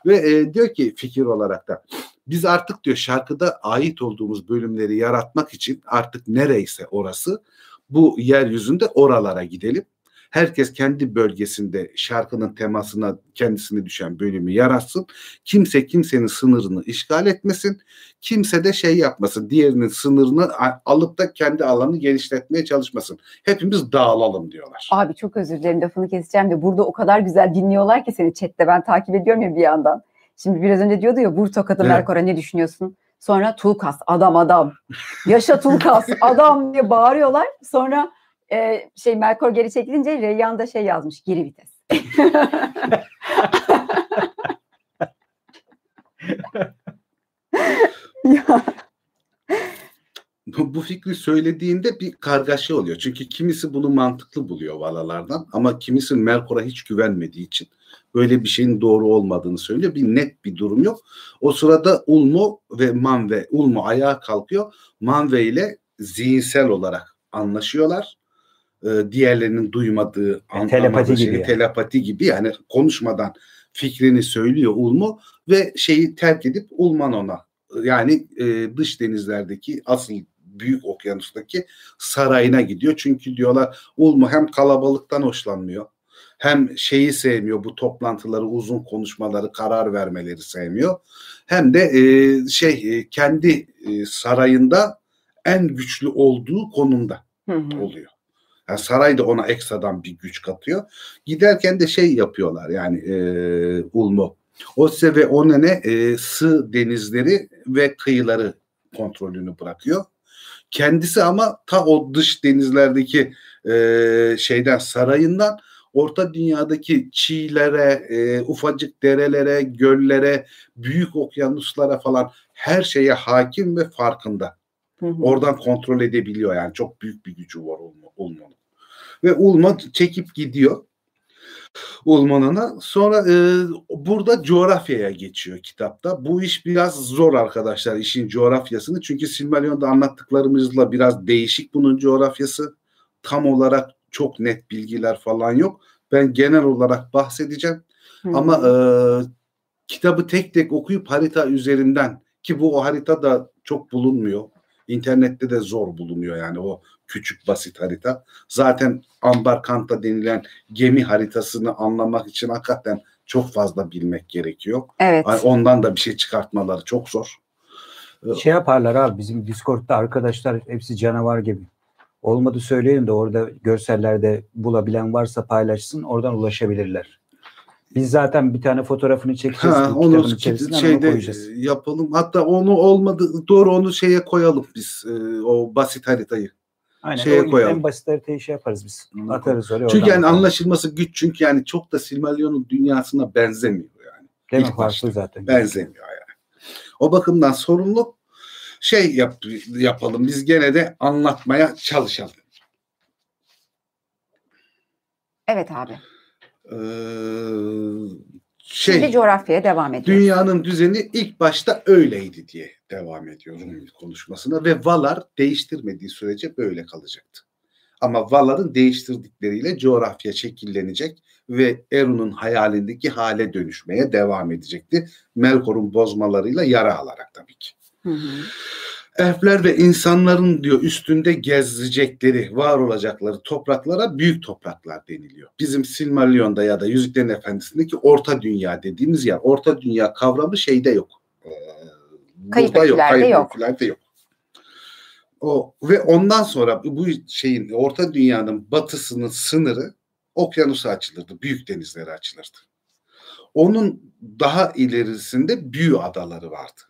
Ve e, diyor ki fikir olarak da biz artık diyor şarkıda ait olduğumuz bölümleri yaratmak için artık nereyse orası bu yeryüzünde oralara gidelim. Herkes kendi bölgesinde şarkının temasına kendisine düşen bölümü yaratsın. Kimse kimsenin sınırını işgal etmesin. Kimse de şey yapmasın. Diğerinin sınırını alıp da kendi alanını genişletmeye çalışmasın. Hepimiz dağılalım diyorlar. Abi çok özür dilerim lafını keseceğim de burada o kadar güzel dinliyorlar ki seni chatte ben takip ediyorum ya bir yandan. Şimdi biraz önce diyordu ya vur tokadı Evet. Melkor'a ne düşünüyorsun? Sonra Tulkas adam adam. Yaşa Tulkas adam diye bağırıyorlar. Sonra e, şey Melkor geri çekilince Reyyan da şey yazmış geri vites. ya, bu fikri söylediğinde bir kargaşa oluyor. Çünkü kimisi bunu mantıklı buluyor valalardan ama kimisi Melkor'a hiç güvenmediği için böyle bir şeyin doğru olmadığını söylüyor. Bir net bir durum yok. O sırada Ulmo ve Manve, Ulmo ayağa kalkıyor. Manve ile zihinsel olarak anlaşıyorlar. Ee, diğerlerinin duymadığı, an- telepati gibi şeyi yani. telepati gibi yani konuşmadan fikrini söylüyor Ulmo ve şeyi terk edip Ulman ona yani e, dış denizlerdeki asıl büyük okyanustaki sarayına gidiyor. Çünkü diyorlar Ulmo hem kalabalıktan hoşlanmıyor hem şeyi sevmiyor bu toplantıları uzun konuşmaları karar vermeleri sevmiyor hem de e, şey e, kendi e, sarayında en güçlü olduğu konumda hı hı. oluyor. Yani saray da ona ekstradan bir güç katıyor. Giderken de şey yapıyorlar yani e, Ulmo. Ose ve Onene e, sığ denizleri ve kıyıları kontrolünü bırakıyor. Kendisi ama ta o dış denizlerdeki e, şeyden sarayından Orta Dünya'daki çiğlere, e, ufacık derelere, göllere, büyük okyanuslara falan her şeye hakim ve farkında. Hı hı. Oradan kontrol edebiliyor yani çok büyük bir gücü var Ulmo- Ulmo'nun. Ve Ulmo çekip gidiyor Ulman'ına. Sonra e, burada coğrafyaya geçiyor kitapta. Bu iş biraz zor arkadaşlar işin coğrafyasını. Çünkü Silmarillion'da anlattıklarımızla biraz değişik bunun coğrafyası. Tam olarak çok net bilgiler falan yok. Ben genel olarak bahsedeceğim. Hı. Ama e, kitabı tek tek okuyup harita üzerinden ki bu o harita da çok bulunmuyor. İnternette de zor bulunuyor yani o küçük basit harita. Zaten ambar kanta denilen gemi haritasını anlamak için hakikaten çok fazla bilmek gerekiyor. Evet. Ondan da bir şey çıkartmaları çok zor. Şey yaparlar abi bizim Discord'da arkadaşlar hepsi canavar gibi. Olmadı söyleyelim de orada görsellerde bulabilen varsa paylaşsın oradan ulaşabilirler. Biz zaten bir tane fotoğrafını çekeceğiz. Ha, onu içerisine onu şeyde koyacağız. yapalım. Hatta onu olmadı doğru onu şeye koyalım biz e, o basit haritayı. Aynen şeye o koyalım. en basit haritayı şey yaparız biz. Hı. Atarız oraya. Çünkü yani bakalım. anlaşılması güç çünkü yani çok da Silmarillion'un dünyasına benzemiyor yani. Değil mi? Farklı zaten. Benzemiyor yani. O bakımdan sorumlu şey yap, yapalım. Biz gene de anlatmaya çalışalım. Evet abi. Ee, Şimdi şey coğrafyaya devam ediyoruz. dünyanın düzeni ilk başta öyleydi diye devam ediyorum konuşmasına ve Valar değiştirmediği sürece böyle kalacaktı. Ama Valar'ın değiştirdikleriyle coğrafya şekillenecek ve Eru'nun hayalindeki hale dönüşmeye devam edecekti. Melkor'un bozmalarıyla yara alarak tabii ki. Hı hı. Elfler ve insanların diyor üstünde gezecekleri, var olacakları topraklara büyük topraklar deniliyor. Bizim Silmarillion'da ya da Yüzüklerin Efendisi'ndeki Orta Dünya dediğimiz yer. Orta Dünya kavramı şeyde yok. Ee, Kayıp burada öykülerde kayıp yok. yok. O ve ondan sonra bu şeyin Orta Dünya'nın batısının sınırı okyanusa açılırdı, büyük denizlere açılırdı. Onun daha ilerisinde Büyü adaları vardı.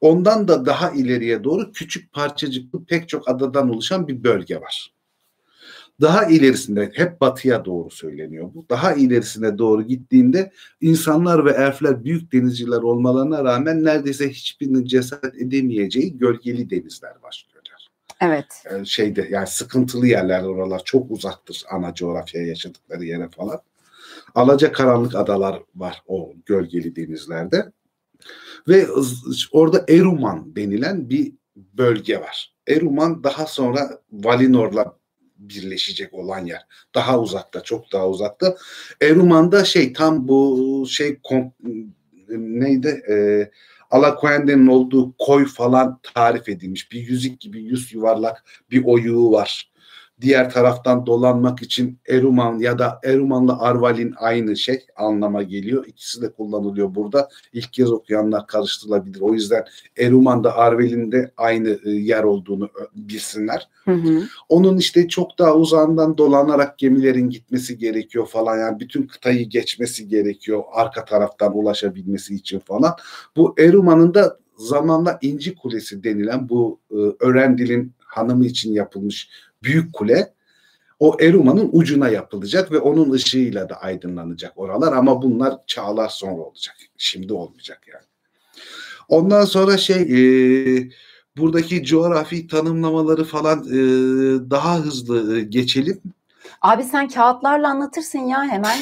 Ondan da daha ileriye doğru küçük parçacıklı pek çok adadan oluşan bir bölge var. Daha ilerisinde hep batıya doğru söyleniyor bu. Daha ilerisine doğru gittiğinde insanlar ve elfler büyük denizciler olmalarına rağmen neredeyse hiçbirinin cesaret edemeyeceği gölgeli denizler başlıyorlar. Evet. Ee, şeyde yani sıkıntılı yerler oralar çok uzaktır ana coğrafyaya yaşadıkları yere falan. Alaca karanlık adalar var o gölgeli denizlerde. Ve orada Eruman denilen bir bölge var. Eruman daha sonra Valinor'la birleşecek olan yer. Daha uzakta, çok daha uzakta. Eruman'da şey tam bu şey kom- neydi? Ee, Alaquende'nin olduğu koy falan tarif edilmiş. Bir yüzük gibi yüz yuvarlak bir oyuğu var. Diğer taraftan dolanmak için Eruman ya da Eruman'la Arvalin aynı şey anlama geliyor. İkisi de kullanılıyor burada. İlk kez okuyanlar karıştırılabilir. O yüzden Eruman'da Arvalin'de aynı e, yer olduğunu ö- bilsinler. Hı hı. Onun işte çok daha uzağından dolanarak gemilerin gitmesi gerekiyor falan. Yani bütün kıtayı geçmesi gerekiyor arka taraftan ulaşabilmesi için falan. Bu Eruman'ın da zamanla İnci Kulesi denilen bu e, Örendil'in hanımı için yapılmış büyük kule o Eruman'ın ucuna yapılacak ve onun ışığıyla da aydınlanacak oralar ama bunlar çağlar sonra olacak. Şimdi olmayacak yani. Ondan sonra şey e, buradaki coğrafi tanımlamaları falan e, daha hızlı e, geçelim. Abi sen kağıtlarla anlatırsın ya hemen.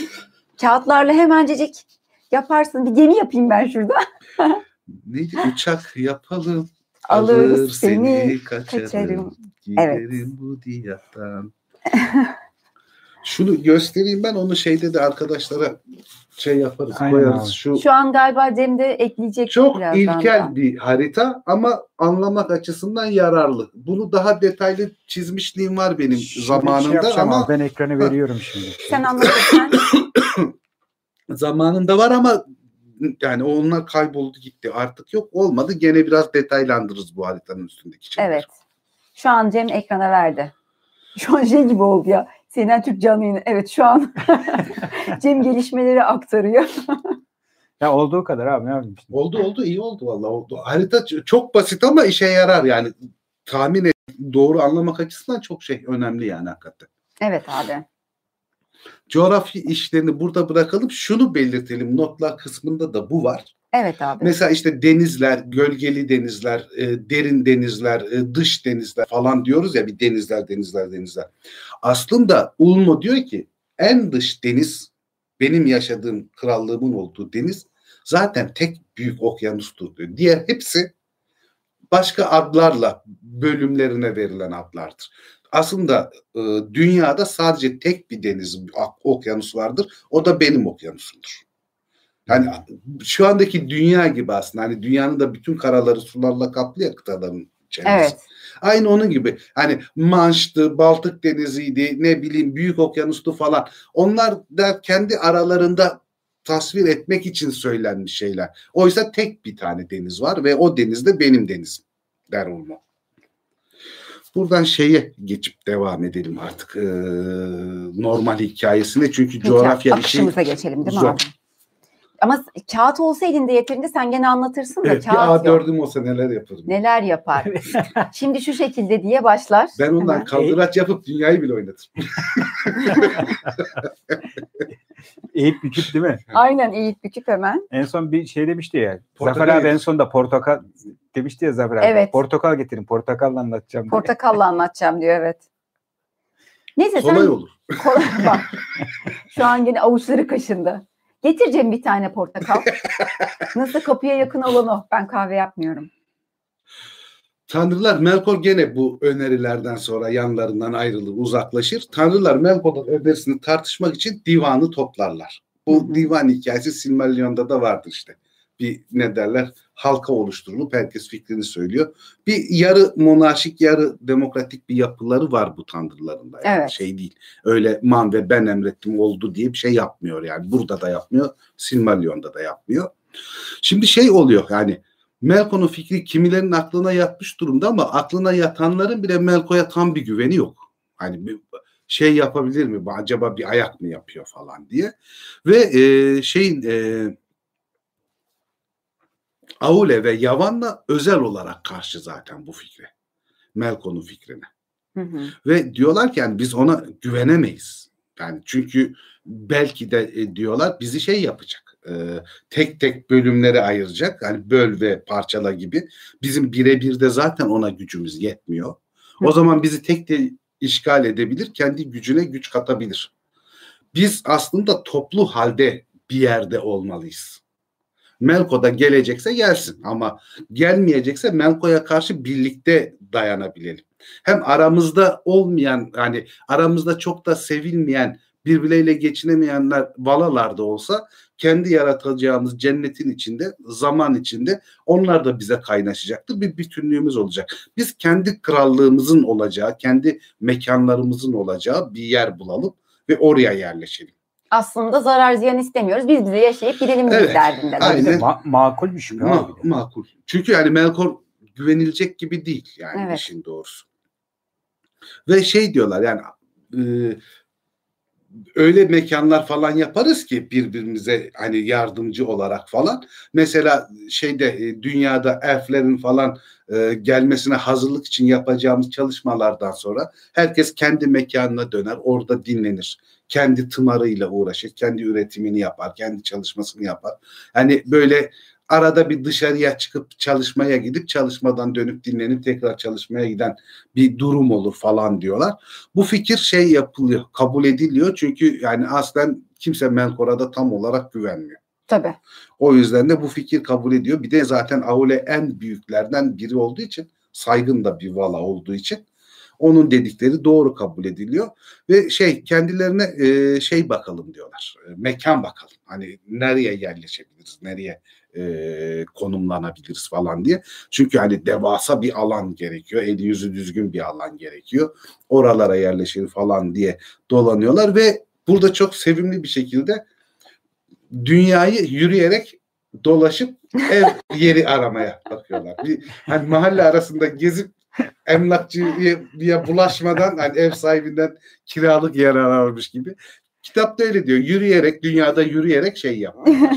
Kağıtlarla hemencecik yaparsın. Bir gemi yapayım ben şurada. Neydi? Uçak yapalım. Alır alır seni, kaçarım. kaçarım. Giderim bu diyattan. Şunu göstereyim ben onu şeyde de arkadaşlara şey yaparız Aynen koyarız. abi. Şu Şu an galiba Cem de ekleyecek çok birazdan ilkel da. bir harita ama anlamak açısından yararlı. Bunu daha detaylı çizmişliğim var benim Şimdi şey zamanında yapacağım ama abi, ben ekranı veriyorum şimdi. Sen anlatırsan. zamanında var ama yani onlar kayboldu gitti. Artık yok olmadı. Gene biraz detaylandırırız bu haritanın üstündeki şeyleri. evet. Şu an Cem ekrana verdi. Şu an şey gibi oldu ya. CNN Türk canlı yayını. Evet şu an Cem gelişmeleri aktarıyor. Ya olduğu kadar abi ne yapayım şimdi. Oldu oldu iyi oldu vallahi oldu. Harita çok basit ama işe yarar yani. Tahmin et, doğru anlamak açısından çok şey önemli yani hakikaten. Evet abi. Coğrafya işlerini burada bırakalım. Şunu belirtelim. Notlar kısmında da bu var. Evet abi. Mesela işte denizler, gölgeli denizler, e, derin denizler, e, dış denizler falan diyoruz ya bir denizler, denizler, denizler. Aslında Ulmo diyor ki en dış deniz benim yaşadığım krallığımın olduğu deniz zaten tek büyük okyanustur diyor. Diğer hepsi başka adlarla bölümlerine verilen adlardır. Aslında e, dünyada sadece tek bir deniz, ok- okyanus vardır. O da benim okyanusumdur. Yani şu andaki dünya gibi aslında. Hani dünyanın da bütün karaları sularla kaplı ya kıtaların çevresi. Evet. Aynı onun gibi. Hani Manş'tı, Baltık Denizi'ydi, ne bileyim Büyük Okyanus'tu falan. Onlar da kendi aralarında tasvir etmek için söylenmiş şeyler. Oysa tek bir tane deniz var ve o deniz de benim denizim der Ulmo. Buradan şeye geçip devam edelim artık. Ee, normal hikayesine. Çünkü Peki, coğrafya işi akışımıza geçelim değil mi zor. abi? Ama kağıt olsa elinde yeterince sen gene anlatırsın da Evet, bir kağıt yok. A4'üm olsa neler yaparım. Neler yapar? Şimdi şu şekilde diye başlar. Ben ondan Hemen. kaldıraç yapıp dünyayı bile oynatırım. Eğip büküp değil mi? Aynen eğip büküp hemen. En son bir şey demişti ya. Portakal Zafer abi en getir. sonunda portakal demişti ya Zafer abi. Evet. Portakal getirin. Portakalla anlatacağım. diye. Portakalla anlatacağım diyor evet. Neyse Kolay sen olur. kolay bak. Şu an yine avuçları kaşındı. Getireceğim bir tane portakal. Nasıl kapıya yakın olan o. Ben kahve yapmıyorum. Tanrılar Melkor gene bu önerilerden sonra yanlarından ayrılır, uzaklaşır. Tanrılar Melkor'un önerisini tartışmak için divanı toplarlar. Bu divan hikayesi Silmarillion'da da vardır işte. Bir ne derler halka oluşturulup herkes fikrini söylüyor. Bir yarı monarşik yarı demokratik bir yapıları var bu tanrıların da. Yani Evet. Şey değil. Öyle man ve ben emrettim oldu diye bir şey yapmıyor yani. Burada da yapmıyor. Silmarillion'da da yapmıyor. Şimdi şey oluyor yani Melko'nun fikri kimilerin aklına yatmış durumda ama aklına yatanların bile Melko'ya tam bir güveni yok. Hani bir şey yapabilir mi? Acaba bir ayak mı yapıyor falan diye. Ve e, şeyin e, Aule ve Yavan'la özel olarak karşı zaten bu fikre. Melko'nun fikrine. Hı hı. Ve diyorlar ki yani biz ona güvenemeyiz. Yani çünkü belki de e, diyorlar bizi şey yapacak. E, tek tek bölümlere ayıracak. Hani böl ve parçala gibi. Bizim birebir de zaten ona gücümüz yetmiyor. O zaman bizi tek de işgal edebilir. Kendi gücüne güç katabilir. Biz aslında toplu halde bir yerde olmalıyız. Melko da gelecekse gelsin ama gelmeyecekse Melko'ya karşı birlikte dayanabilelim. Hem aramızda olmayan yani aramızda çok da sevilmeyen birbirleriyle geçinemeyenler valalar da olsa kendi yaratacağımız cennetin içinde zaman içinde onlar da bize kaynaşacaktır. Bir bütünlüğümüz olacak. Biz kendi krallığımızın olacağı, kendi mekanlarımızın olacağı bir yer bulalım ve oraya yerleşelim. Aslında zarar ziyan istemiyoruz. Biz bize yaşayıp gidelim Evet, derdindeler. aynen. Ma- makul bir şüphe Ma- makul. Çünkü yani Melkor güvenilecek gibi değil yani Evet. işin doğrusu. Ve şey diyorlar yani e, öyle mekanlar falan yaparız ki birbirimize hani yardımcı olarak falan. Mesela şeyde e, dünyada elflerin falan e, gelmesine hazırlık için yapacağımız çalışmalardan sonra herkes kendi mekanına döner, orada dinlenir. Kendi tımarıyla uğraşır, kendi üretimini yapar, kendi çalışmasını yapar. Hani böyle arada bir dışarıya çıkıp çalışmaya gidip çalışmadan dönüp dinlenip tekrar çalışmaya giden bir durum olur falan diyorlar. Bu fikir şey yapılıyor, kabul ediliyor çünkü yani aslen kimse Melkor'a da tam olarak güvenmiyor. Tabii. O yüzden de bu fikir kabul ediyor. Bir de zaten Aule en büyüklerden biri olduğu için saygın da bir vala olduğu için onun dedikleri doğru kabul ediliyor ve şey kendilerine e, şey bakalım diyorlar. E, mekan bakalım. Hani nereye yerleşebiliriz? Nereye e, konumlanabiliriz falan diye. Çünkü hani devasa bir alan gerekiyor. Eli yüzü düzgün bir alan gerekiyor. Oralara yerleşir falan diye dolanıyorlar ve burada çok sevimli bir şekilde dünyayı yürüyerek dolaşıp ev yeri aramaya bakıyorlar. Bir, hani mahalle arasında gezip emlakçıya bulaşmadan hani ev sahibinden kiralık yer ararmış gibi. Kitapta öyle diyor. Yürüyerek dünyada yürüyerek şey yapmaya.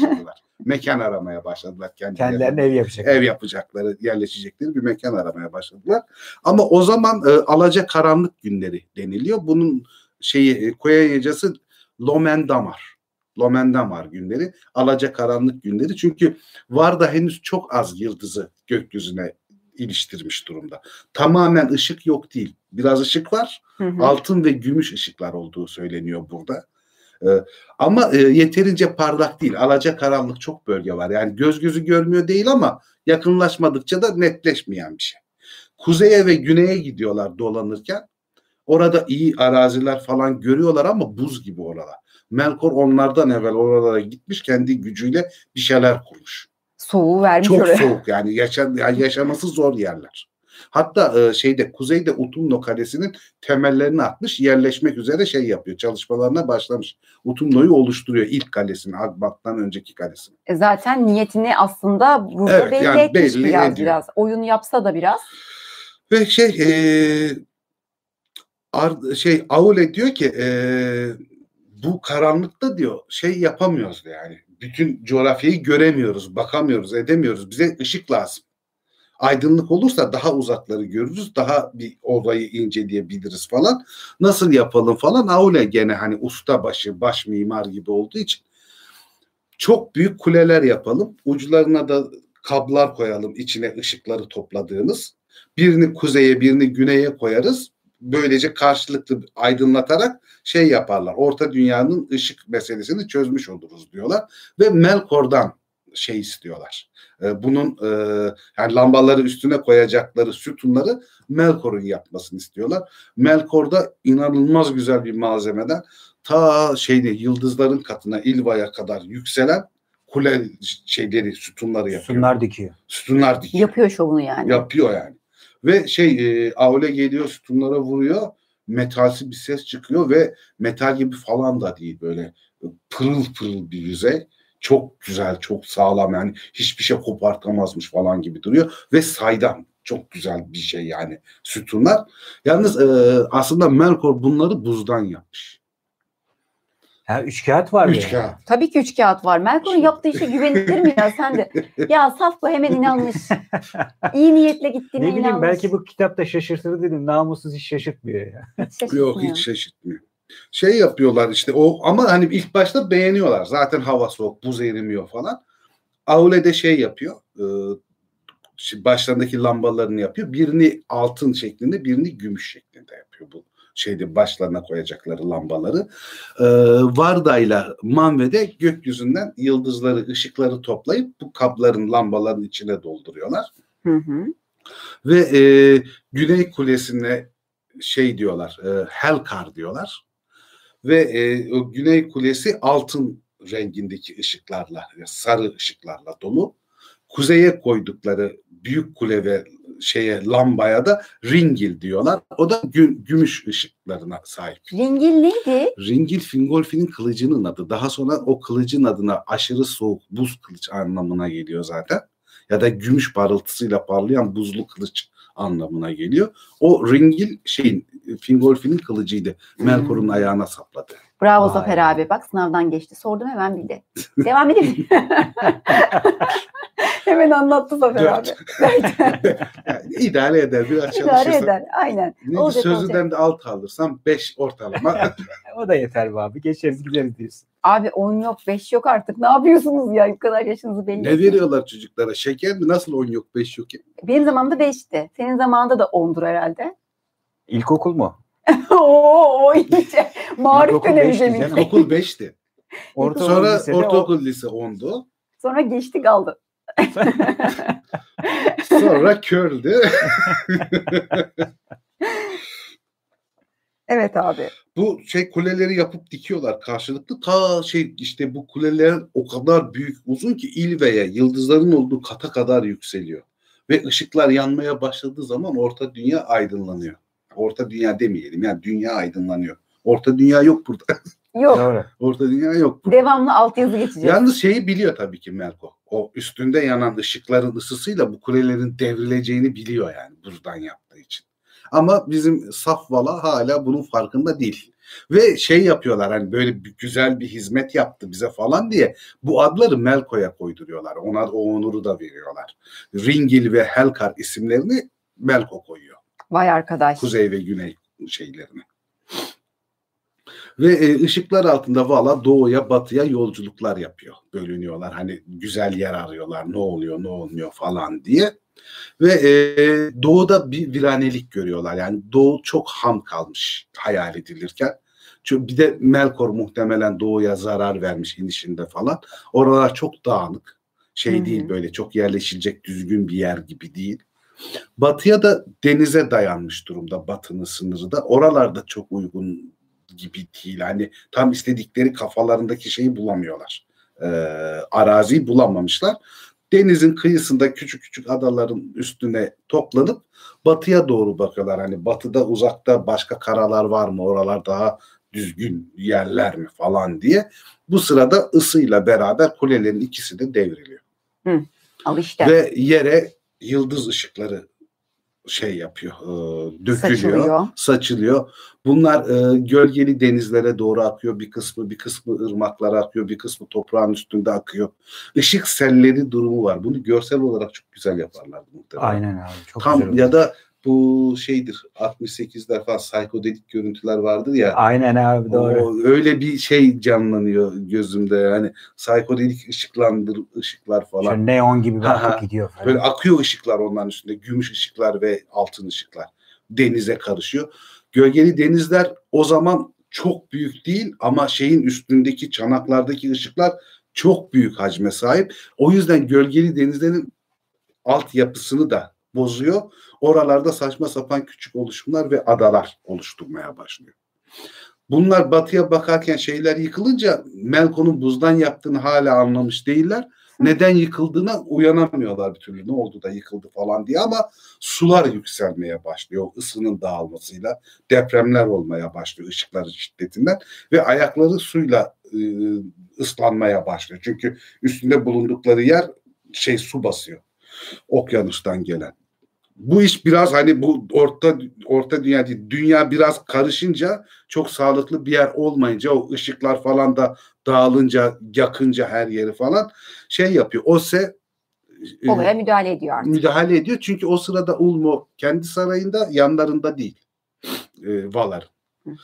Mekan aramaya başladılar kendilerine. Kendilerine ev yapacak. Ev yapacakları, yerleşecekleri bir mekan aramaya başladılar. Ama o zaman e, alaca karanlık günleri deniliyor. Bunun şeyi e, Koyayacası Lomendamar. Lomendamar günleri, alaca karanlık günleri. Çünkü var da henüz çok az yıldızı gökyüzüne iliştirmiş durumda. Tamamen ışık yok değil. Biraz ışık var. Hı hı. Altın ve gümüş ışıklar olduğu söyleniyor burada. Ee, ama e, yeterince parlak değil. Alaca karanlık çok bölge var. Yani göz gözü görmüyor değil ama yakınlaşmadıkça da netleşmeyen bir şey. Kuzeye ve güneye gidiyorlar dolanırken. Orada iyi araziler falan görüyorlar ama buz gibi oralar. Melkor onlardan evvel oralara gitmiş kendi gücüyle bir şeyler kurmuş. Soğuğu vermiş Çok oraya. soğuk yani, yaşa, yaşaması zor yerler. Hatta e, şeyde kuzeyde Utumno Kalesi'nin temellerini atmış yerleşmek üzere şey yapıyor çalışmalarına başlamış. Utumno'yu oluşturuyor ilk kalesini Akbat'tan önceki kalesini. E Zaten niyetini aslında burada Evet, belli yani etmiş belli biraz ediyor. biraz. Oyunu yapsa da biraz. Ve şey e, Ar- şey Aule diyor ki e, bu karanlıkta diyor şey yapamıyoruz yani. Bütün coğrafyayı göremiyoruz, bakamıyoruz, edemiyoruz. Bize ışık lazım. Aydınlık olursa daha uzakları görürüz, daha bir olayı inceleyebiliriz falan. Nasıl yapalım falan. Aule gene hani ustabaşı, baş mimar gibi olduğu için çok büyük kuleler yapalım. Uçlarına da kablar koyalım içine ışıkları topladığımız. Birini kuzeye, birini güneye koyarız. Böylece karşılıklı aydınlatarak şey yaparlar. Orta dünyanın ışık meselesini çözmüş oluruz diyorlar. Ve Melkor'dan şey istiyorlar. Ee, Bunun e, yani lambaları üstüne koyacakları sütunları Melkor'un yapmasını istiyorlar. Melkor'da inanılmaz güzel bir malzemeden ta şeyde yıldızların katına İlva'ya kadar yükselen kule şeyleri sütunları yapıyor. Sütunlar dikiyor. Sütunlar dikiyor. Yapıyor şovunu yani. Yapıyor yani. Ve şey e, Aule geliyor sütunlara vuruyor. Metalsi bir ses çıkıyor ve metal gibi falan da değil böyle pırıl pırıl bir yüzey. Çok güzel, çok sağlam yani hiçbir şey kopartamazmış falan gibi duruyor ve saydam çok güzel bir şey yani sütunlar. Yalnız e, aslında Melkor bunları buzdan yapmış. Ha, üç kağıt var Üç ya. kağıt. Tabii ki üç kağıt var. Melkor'un yaptığı işe güvenilir mi ya sen de? Ya saf bu hemen inanmış. İyi niyetle gittiğine Ne bileyim inanmış. belki bu kitapta şaşırtır dedim. Namussuz hiç şaşırtmıyor ya. Hiç şaşırtmıyor. Yok hiç şaşırtmıyor. Şey yapıyorlar işte o ama hani ilk başta beğeniyorlar. Zaten hava soğuk, buz erimiyor falan. Aule de şey yapıyor. E, başlarındaki lambalarını yapıyor. Birini altın şeklinde, birini gümüş şeklinde yapıyor bu şeyde başlarına koyacakları lambaları. E, Varda ile Manve'de gökyüzünden yıldızları, ışıkları toplayıp bu kapların, lambaların içine dolduruyorlar. Hı hı. Ve e, Güney Kulesi'ne şey diyorlar, e, Helkar diyorlar. Ve e, o Güney Kulesi altın rengindeki ışıklarla, yani sarı ışıklarla dolu. Kuzeye koydukları büyük kule ve şeye lambaya da Ringil diyorlar. O da gü- gümüş ışıklarına sahip. Ringil neydi? Ringil Fingolfin'in kılıcının adı. Daha sonra o kılıcın adına aşırı soğuk buz kılıç anlamına geliyor zaten. Ya da gümüş parıltısıyla parlayan buzlu kılıç anlamına geliyor. O Ringil şeyin Fingolfin'in kılıcıydı. Melkor'un Hmm. ayağına sapladı. Bravo Vay. Zafer abi. Bak sınavdan geçti. Sordum hemen bildi. Devam edelim. hemen anlattı Zafer abi. Dört. Yani idare eder biraz İdare çalışırsan. eder. Aynen. Ne, Olacak, sözünden de alt alırsam 5 ortalama. O da yeter be abi. Geçeriz gideriz diyorsun. Abi 10 yok 5 yok artık. Ne yapıyorsunuz ya? Bu kadar yaşınızı belli ne veriyorlar çocuklara? Şeker mi? Nasıl 10 yok 5 yok? ya? Benim zamanımda 5'ti. Senin zamanında da 10'dur herhalde. İlkokul mu? Oo, o iyice. Marif dönemi canım. Okul 5'ti. Ortaokul Sonra lisede o- ortaokul lise 10'du. Sonra geçti kaldı. Sonra kördü. Evet abi. bu şey kuleleri yapıp dikiyorlar karşılıklı. Ta şey işte bu kuleler o kadar büyük uzun ki İlve'ye yıldızların olduğu kata kadar yükseliyor. Ve ışıklar yanmaya başladığı zaman orta dünya aydınlanıyor. Orta dünya demeyelim yani dünya aydınlanıyor. Orta dünya yok burada. Yok. Doğru. Orta dünya yok burada. Devamlı altyazı geçeceğiz. Yalnız şeyi biliyor tabii ki Melko. O üstünde yanan ışıkların ısısıyla bu kulelerin devrileceğini biliyor yani buzdan yaptığı için. Ama bizim saf vala hala bunun farkında değil. Ve şey yapıyorlar hani böyle bir, güzel bir hizmet yaptı bize falan diye bu adları Melko'ya koyduruyorlar. Ona o onuru da veriyorlar. Ringil ve Helkar isimlerini Melko koyuyor. Vay arkadaş. Kuzey ve güney şeylerini. Ve e, ışıklar altında valla doğuya batıya yolculuklar yapıyor. Bölünüyorlar. Hani güzel yer arıyorlar. Ne oluyor ne olmuyor falan diye. Ve e, doğuda bir viranelik görüyorlar. Yani doğu çok ham kalmış hayal edilirken. Çünkü bir de Melkor muhtemelen doğuya zarar vermiş inişinde falan. Oralar çok dağınık. Şey Hı hı. değil böyle çok yerleşilecek düzgün bir yer gibi değil. Batıya da denize dayanmış durumda batının sınırı da. Oralarda çok uygun gibi değil. Hani tam istedikleri kafalarındaki şeyi bulamıyorlar. Ee, araziyi bulamamışlar. Denizin kıyısında küçük küçük adaların üstüne toplanıp batıya doğru bakıyorlar. Hani batıda uzakta başka karalar var mı? Oralar daha düzgün yerler mi falan diye. Bu sırada ısıyla beraber kulelerin ikisi de devriliyor. Hı, al işte. Ve yere yıldız ışıkları şey yapıyor, e, dökülüyor, Saçılıyor. saçılıyor. Bunlar e, gölgeli denizlere doğru akıyor. Bir kısmı bir kısmı ırmaklara akıyor, bir kısmı toprağın üstünde akıyor. Işık selleri durumu var. Bunu görsel olarak çok güzel yaparlar muhtemelen. Aynen abi. Çok Tam güzel. ya da bu şeydir 68'ler falan psikodelik görüntüler vardır ya. Aynen abi doğru. O, öyle bir şey canlanıyor gözümde yani psikodelik ışıklandır ışıklar falan. Şu neon gibi bakıp gidiyor falan. Böyle akıyor ışıklar onların üstünde. Gümüş ışıklar ve altın ışıklar. Denize karışıyor. Gölgeli denizler o zaman çok büyük değil ama şeyin üstündeki çanaklardaki ışıklar çok büyük hacme sahip. O yüzden gölgeli denizlerin altyapısını da bozuyor. Oralarda saçma sapan küçük oluşumlar ve adalar oluşturmaya başlıyor. Bunlar batıya bakarken şeyler yıkılınca Melko'nun buzdan yaptığını hala anlamış değiller. Neden yıkıldığına uyanamıyorlar bir türlü. Ne oldu da yıkıldı falan diye ama sular yükselmeye başlıyor. O ısının dağılmasıyla depremler olmaya başlıyor ışıkların şiddetinden ve ayakları suyla e, ıslanmaya başlıyor. Çünkü üstünde bulundukları yer şey su basıyor. Okyanustan gelen. Bu iş biraz hani bu orta orta dünya değil, dünya biraz karışınca çok sağlıklı bir yer olmayınca o ışıklar falan da dağılınca yakınca her yeri falan şey yapıyor. OSE e, Olaya müdahale ediyor artık. müdahale ediyor. Çünkü o sırada Ulmo kendi sarayında yanlarında değil. E, Valar.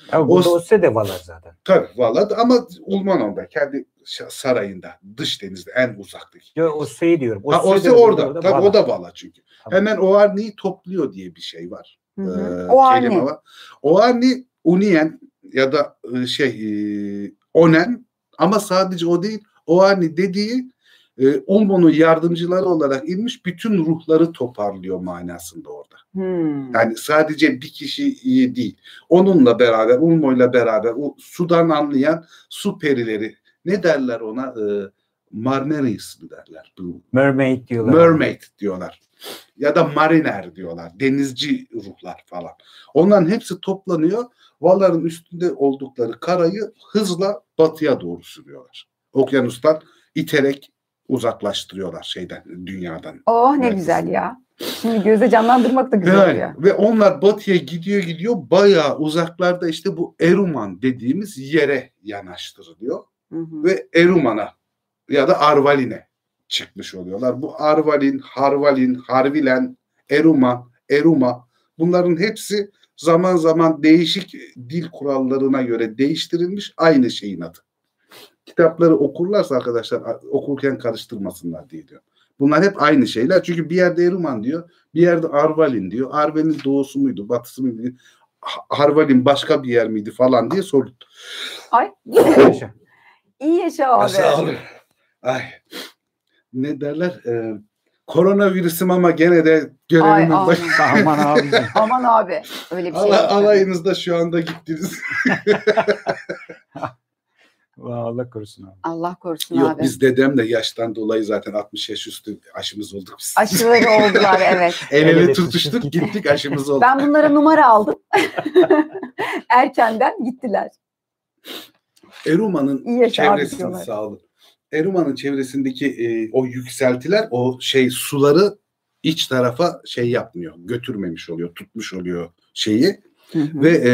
Tabii o- burada olsa de valar zaten. Tabii Valar ama Ulman orada kendi sarayında dış denizde en uzaktaki. Yo, o şey diyorum. Ha, Ose Ose de orada. burada, Tabii o da Valar çünkü. Tamam. Hemen Oarni'yi topluyor diye bir şey var. Hı hı. Ee, O kelime Arni. var. Oarni Unien ya da e, şey e, Onen ama sadece o değil. Oarni dediği e, Ulmo'nun yardımcıları olarak inmiş bütün ruhları toparlıyor manasında orada. Hmm. Yani sadece bir kişi iyi değil. Onunla beraber, Ulmo'yla beraber o sudan anlayan su perileri ne derler ona? E, Marmaris mi derler? Mermaid diyorlar. Mermaid diyorlar. Ya da mariner diyorlar. Denizci ruhlar falan. Onların hepsi toplanıyor. Valar'ın üstünde oldukları karayı hızla batıya doğru sürüyorlar. Okyanustan iterek uzaklaştırıyorlar şeyden, dünyadan. Oh ne Evet. güzel ya. Şimdi gözde canlandırmak da güzel Yani, oluyor. ve onlar batıya gidiyor gidiyor bayağı uzaklarda işte bu Eruman dediğimiz yere yanaştırılıyor. Hı hı. ve Eruman'a ya da Arvalin'e çıkmış oluyorlar. Bu Arvalin, Harvalin, Harvilen, Eruman, Eruma bunların hepsi zaman zaman değişik dil kurallarına göre değiştirilmiş aynı şeyin adı. Kitapları okurlarsa arkadaşlar okurken karıştırmasınlar diye diyor. Bunlar hep aynı şeyler. Çünkü bir yerde Eruman diyor, bir yerde Arvalin diyor. Arvalin doğusu muydu, batısı mıydı? Ha- Harvalin başka bir yer miydi falan diye sordu. Ay. İyi yaşa abi. Sağ olun. Ay. Ne derler? Ee, koronavirüsüm ama gene de Ay, görevimi aman. baş... Aman abi öyle bir şey. Ala- yok. alayınızda şu anda gittiniz. Allah korusun abi. Allah korusun Yok abi. biz dedemle yaştan dolayı zaten 60 yaş üstü aşımız olduk biz. Aşıları oldular evet. El El ele tutuştuk. gittik aşımız oldu. Ben bunlara numara aldım. Erkenden gittiler. Eruman'ın İyi yaşa abi çevresinde diyorlar. sağ olun. Eruman'ın çevresindeki e, o yükseltiler o şey suları iç tarafa şey yapmıyor. Götürmemiş oluyor. Tutmuş oluyor şeyi. Hı hı. Ve e,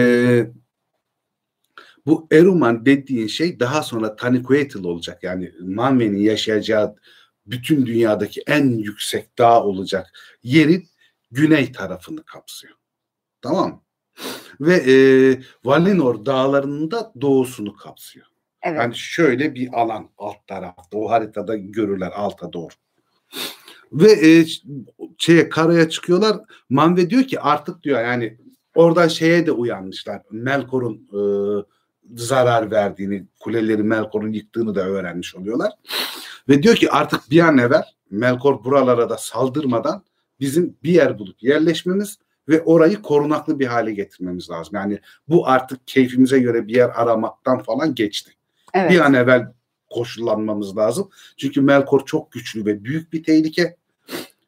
bu Eruman dediğin şey daha sonra Taniquetil olacak. Yani Manve'nin yaşayacağı bütün dünyadaki en yüksek dağ olacak yerin güney tarafını kapsıyor. Tamam mı? Ve e, Valinor dağlarının da doğusunu kapsıyor. Evet. Yani şöyle bir alan alt tarafta. O haritada görürler alta doğru. Ve e, şeye karaya çıkıyorlar. Manve diyor ki artık diyor yani oradan şeye de uyanmışlar. Melkor'un e, zarar verdiğini, kuleleri Melkor'un yıktığını da öğrenmiş oluyorlar. Ve diyor ki artık bir an evvel Melkor buralara da saldırmadan bizim bir yer bulup yerleşmemiz ve orayı korunaklı bir hale getirmemiz lazım. Yani bu artık keyfimize göre bir yer aramaktan falan geçti. Evet. Bir an evvel koşullanmamız lazım. Çünkü Melkor çok güçlü ve büyük bir tehlike.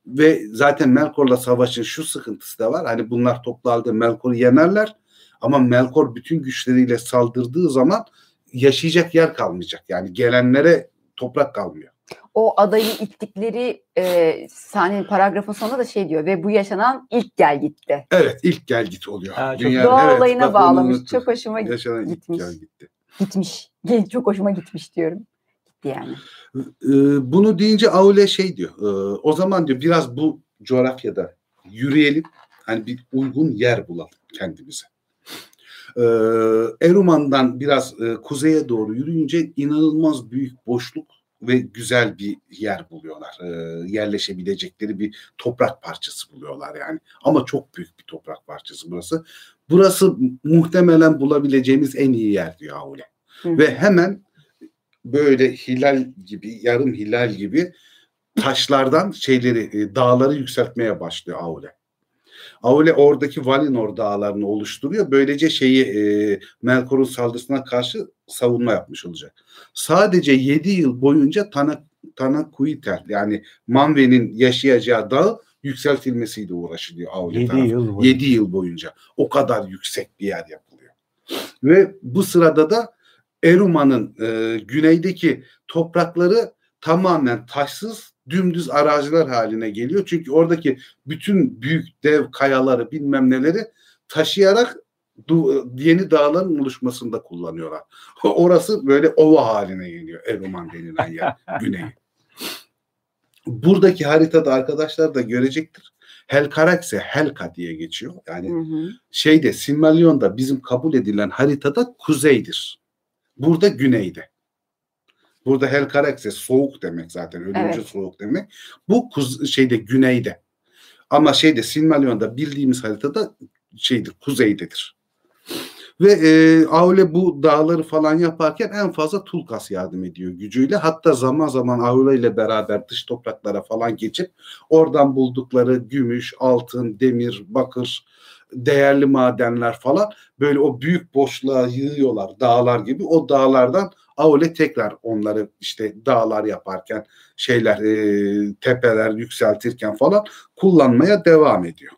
Ve zaten Melkor'la savaşın şu sıkıntısı da var. Hani bunlar toplu halde Melkor'u yenerler. Ama Melkor bütün güçleriyle saldırdığı zaman yaşayacak yer kalmayacak. Yani gelenlere toprak kalmıyor. O adayı ittikleri e, sahnenin paragrafın sonunda da şey diyor ve bu yaşanan ilk gel gitti. Evet ilk gel git oluyor. Ha, çok Dünya- Doğa evet, olayına bak bağlamış. unuttum. Çok hoşuma Yaşanan ilk gitmiş. gel gitti. gitmiş. Gel- Çok hoşuma gitmiş diyorum. Gitti yani. Bunu deyince Aule şey diyor. o zaman diyor biraz bu coğrafyada yürüyelim. Hani bir uygun yer bulalım kendimize. Ee, Eruman'dan biraz e, kuzeye doğru yürüyünce inanılmaz büyük boşluk ve güzel bir yer buluyorlar. Ee, yerleşebilecekleri bir toprak parçası buluyorlar yani. Ama çok büyük bir toprak parçası burası. Burası muhtemelen bulabileceğimiz en iyi yer diyor Aule. Hı. Ve hemen böyle hilal gibi, yarım hilal gibi taşlardan şeyleri, e, dağları yükseltmeye başlıyor Aule. Aule oradaki Valinor dağlarını oluşturuyor. Böylece şeyi e, Melkor'un saldırısına karşı savunma yapmış olacak. Sadece 7 yıl boyunca Tana, Tanakuitel yani Manve'nin yaşayacağı dağ yükseltilmesiyle uğraşılıyor Aule 7 tarafı. yıl boyunca. 7 yıl boyunca. O kadar yüksek bir yer yapılıyor. Ve bu sırada da Eruman'ın e, güneydeki toprakları tamamen taşsız dümdüz araziler haline geliyor. Çünkü oradaki bütün büyük dev kayaları bilmem neleri taşıyarak du- yeni dağların oluşmasında kullanıyorlar. Orası böyle ova haline geliyor Eruman denilen yer güneyi. Buradaki haritada arkadaşlar da görecektir. Helkarakse Helka diye geçiyor. Yani Hı hı. şeyde Silmarillion'da bizim kabul edilen haritada kuzeydir. Burada güneyde. Burada Helkarakse soğuk demek zaten. Ölümcül Evet. soğuk demek. Bu kuz, şeyde güneyde. Ama şeyde Silmarillion'da bildiğimiz haritada şeydir kuzeydedir. Ve e, Aule bu dağları falan yaparken en fazla Tulkas yardım ediyor gücüyle. Hatta zaman zaman Aule ile beraber dış topraklara falan geçip oradan buldukları gümüş, altın, demir, bakır, değerli madenler falan böyle o büyük boşluğa yığıyorlar dağlar gibi. O dağlardan Aule tekrar onları işte dağlar yaparken şeyler e, tepeler yükseltirken falan kullanmaya devam ediyor.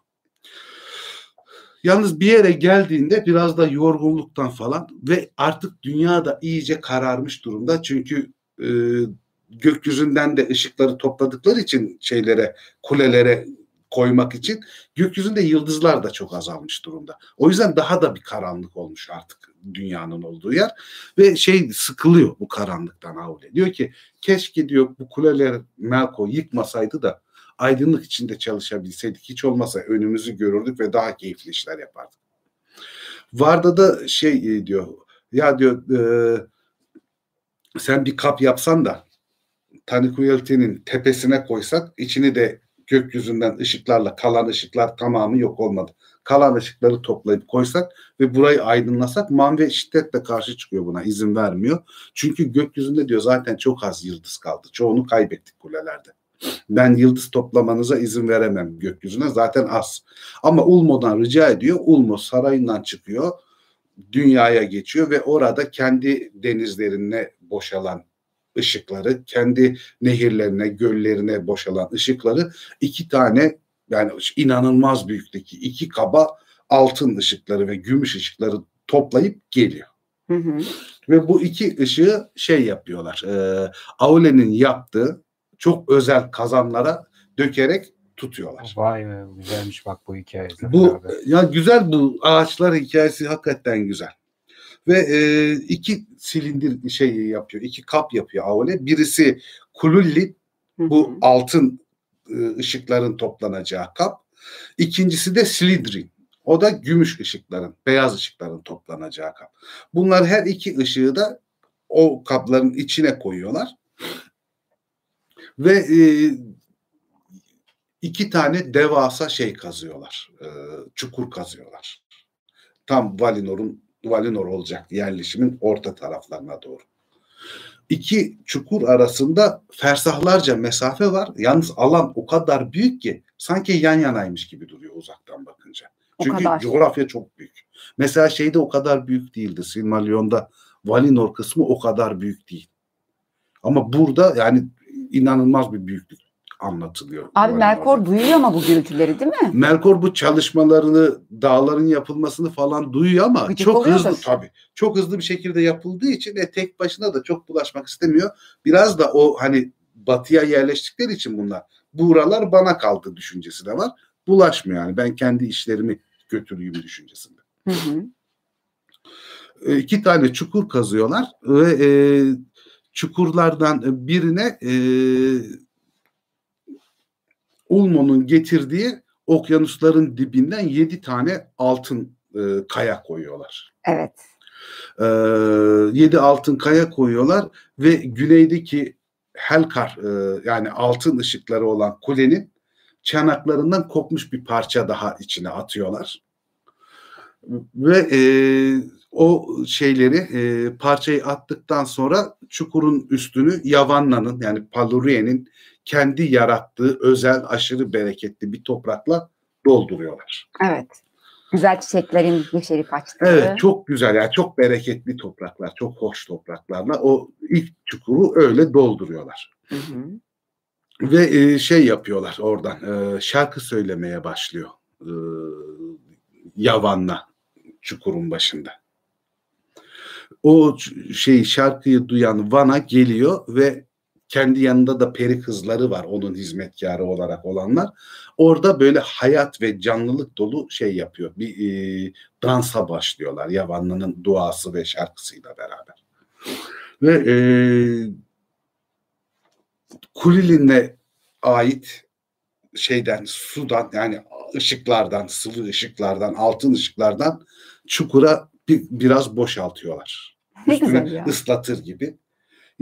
Yalnız bir yere geldiğinde biraz da yorgunluktan falan ve artık dünya da iyice kararmış durumda. Çünkü e, gökyüzünden de ışıkları topladıkları için şeylere, kulelere koymak için gökyüzünde yıldızlar da çok azalmış durumda. O yüzden daha da bir karanlık olmuş artık dünyanın olduğu yer ve şey sıkılıyor bu karanlıktan Aule. Diyor ki keşke diyor bu kuleler Melko yıkmasaydı da aydınlık içinde çalışabilseydik. Hiç olmasa önümüzü görürdük ve daha keyifli işler yapardık. Varda da şey e, diyor ya diyor e, sen bir kap yapsan da Tanikuyelti'nin tepesine koysak içini de gökyüzünden ışıklarla kalan ışıklar tamamı yok olmadı. Kalan ışıkları toplayıp koysak ve burayı aydınlasak Manve şiddetle karşı çıkıyor buna izin vermiyor. Çünkü gökyüzünde diyor zaten çok az yıldız kaldı. Çoğunu kaybettik kulelerde. Ben yıldız toplamanıza izin veremem gökyüzüne zaten az. Ama Ulmo'dan rica ediyor. Ulmo sarayından çıkıyor. Dünyaya geçiyor ve orada kendi denizlerine boşalan ışıkları, kendi nehirlerine, göllerine boşalan ışıkları iki tane yani inanılmaz büyüklükteki iki kaba altın ışıkları ve gümüş ışıkları toplayıp geliyor. Hı hı. Ve bu iki ışığı şey yapıyorlar. E, Aule'nin yaptığı çok özel kazanlara dökerek tutuyorlar. Vay be güzelmiş bak bu hikaye. Bu ya güzel bu ağaçlar hikayesi hakikaten güzel. Ve e, iki silindir şey yapıyor, iki kap yapıyor Aule. Birisi kululli, Hı bu hı. altın e, ışıkların toplanacağı kap. İkincisi de silindrin. O da gümüş ışıkların, beyaz ışıkların toplanacağı kap. Bunlar her iki ışığı da o kapların içine koyuyorlar. Ve e, iki tane devasa şey kazıyorlar. e, çukur kazıyorlar. Tam Valinor'un Valinor olacak yerleşimin orta taraflarına doğru. iki çukur arasında fersahlarca mesafe var. Yalnız alan o kadar büyük ki sanki yan yanaymış gibi duruyor uzaktan bakınca. O Çünkü kadar. coğrafya çok büyük. Mesela şeyde o kadar büyük değildi. Silmarillion'da Valinor kısmı o kadar büyük değil. Ama burada yani inanılmaz bir büyüklük anlatılıyor. Abi. Melkor duyuyor ama bu gürültüleri değil mi? Melkor bu çalışmalarını, dağların yapılmasını falan duyuyor ama Gıcık çok oluyordur. hızlı tabii. Çok hızlı bir şekilde yapıldığı için e, tek başına da çok bulaşmak istemiyor. Biraz da o hani batıya yerleştikleri için bunlar. Buralar bana kaldı düşüncesi de var. Bulaşmıyor yani. Ben kendi işlerimi götüreyim düşüncesinde. Hı hı. E, iki tane çukur kazıyorlar ve e, çukurlardan birine e, Ulmo'nun getirdiği okyanusların dibinden yedi tane altın e, kaya koyuyorlar. Evet. E, yedi altın kaya koyuyorlar ve güneydeki Helkar e, yani altın ışıkları olan kulenin çanaklarından kopmuş bir parça daha içine atıyorlar. Ve e, o şeyleri e, parçayı attıktan sonra çukurun üstünü Yavanna'nın yani Paluriye'nin kendi yarattığı özel aşırı bereketli bir toprakla dolduruyorlar. Evet. Güzel çiçeklerin yeşerip açtığı. Evet çok güzel yani çok bereketli topraklar, çok hoş topraklarla o ilk çukuru öyle dolduruyorlar. Hı hı. Ve e, şey yapıyorlar oradan e, şarkı söylemeye başlıyor e, Yavan'la çukurun başında. O şey şarkıyı duyan Van'a geliyor ve kendi yanında da peri kızları var onun hizmetkarı olarak olanlar. Orada böyle hayat ve canlılık dolu şey yapıyor. Bir e, dansa başlıyorlar Yavanlı'nın duası ve şarkısıyla beraber. Ve e, Kulilin'e ait şeyden sudan yani ışıklardan sıvı ışıklardan altın ışıklardan çukura bir, biraz boşaltıyorlar. Ne Üstüne ıslatır gibi.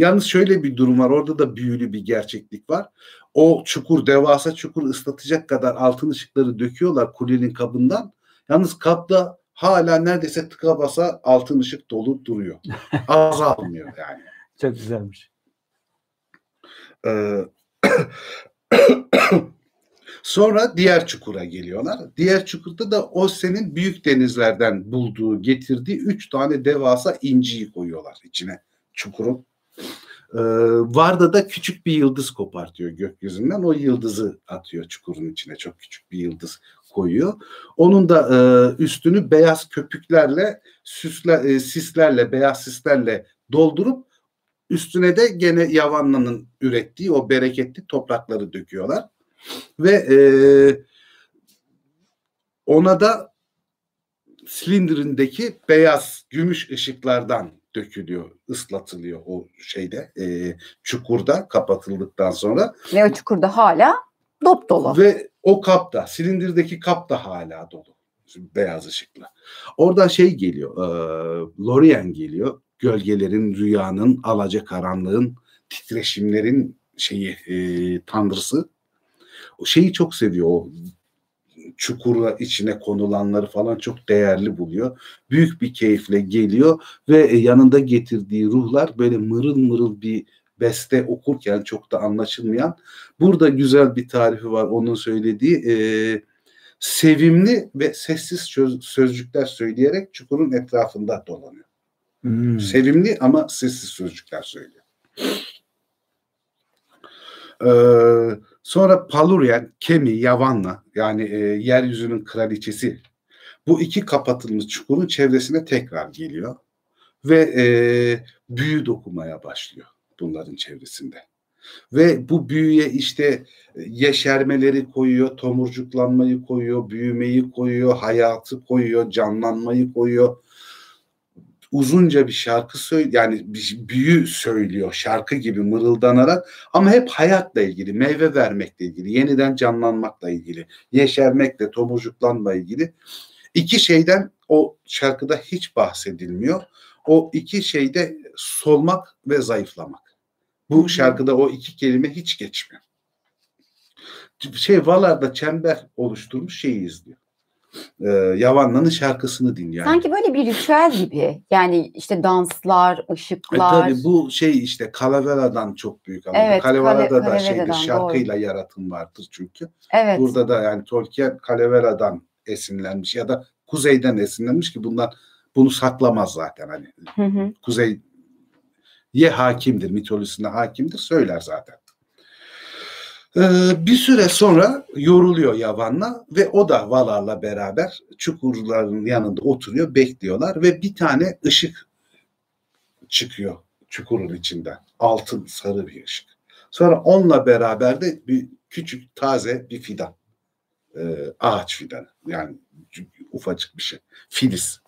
Yalnız şöyle bir durum var. Orada da büyülü bir gerçeklik var. O çukur devasa çukur ıslatacak kadar altın ışıkları döküyorlar kulinin kabından. Yalnız kapta hala neredeyse tıka basa altın ışık dolu duruyor. Azalmıyor yani. Çok güzelmiş. Ee, Sonra diğer çukura geliyorlar. Diğer çukurda da o senin büyük denizlerden bulduğu, getirdiği üç tane devasa inciyi koyuyorlar içine çukurun. Ee, Varda da küçük bir yıldız kopartıyor gökyüzünden. O yıldızı atıyor çukurun içine. Çok küçük bir yıldız koyuyor. Onun da e, üstünü beyaz köpüklerle, süsle, e, sislerle, beyaz sislerle doldurup üstüne de gene Yavanna'nın ürettiği o bereketli toprakları döküyorlar. Ve e, ona da silindirindeki beyaz gümüş ışıklardan dökülüyor, ıslatılıyor o şeyde e, çukurda kapatıldıktan sonra Ve o çukurda hala dop dolu. ve o kapta silindirdeki kap da hala dolu beyaz ışıkla. Oradan şey geliyor, e, Lorien geliyor. Gölgelerin, rüyanın, alacakaranlığın, titreşimlerin şeyi e, tanrısı. O şeyi çok seviyor. O çukura içine konulanları falan çok değerli buluyor. Büyük bir keyifle geliyor ve e, yanında getirdiği ruhlar böyle mırıl mırıl bir beste okurken çok da anlaşılmayan. Burada güzel bir tarifi var onun söylediği. E, sevimli ve sessiz söz- sözcükler söyleyerek çukurun etrafında dolanıyor. Hmm. Sevimli ama sessiz sözcükler söylüyor. Ee, sonra Palurian, Kemi, Yavanna yani e, yeryüzünün kraliçesi bu iki kapatılmış çukurun çevresine tekrar geliyor ve e, büyü dokumaya başlıyor bunların çevresinde. Ve bu büyüye işte yeşermeleri koyuyor, tomurcuklanmayı koyuyor, büyümeyi koyuyor, hayatı koyuyor, canlanmayı koyuyor uzunca bir şarkı söyle yani bir büyü söylüyor şarkı gibi mırıldanarak ama hep hayatla ilgili, meyve vermekle ilgili, yeniden canlanmakla ilgili, yeşermekle, tomurcuklanma ilgili. İki şeyden o şarkıda hiç bahsedilmiyor. O iki şeyde solmak ve zayıflamak. Bu şarkıda o iki kelime hiç geçmiyor. Şey Valar'da çember oluşturmuş şeyi izliyor. E, Yavanna'nın şarkısını dinliyor. Sanki böyle bir ritüel gibi. Yani işte danslar, E ışıklar. tabii bu şey işte Calavera'dan çok büyük ama Evet, Calavera'da Kale- da şeydir Calavera'dan, şarkıyla yaratım vardır çünkü. evet. Burada da yani Tolkien Calavera'dan esinlenmiş ya da kuzeyden esinlenmiş ki bunlar bunu saklamaz zaten hani Hı hı. kuzeye hakimdir mitolojisine hakimdir söyler zaten. Ee, bir süre sonra yoruluyor Yavan'la ve o da Valar'la beraber çukurların yanında oturuyor bekliyorlar ve bir tane ışık çıkıyor çukurun içinden. Altın sarı bir ışık. Sonra onunla beraber de bir küçük taze bir fidan. Ee, ağaç fidanı. Yani ufacık bir şey. Filiz.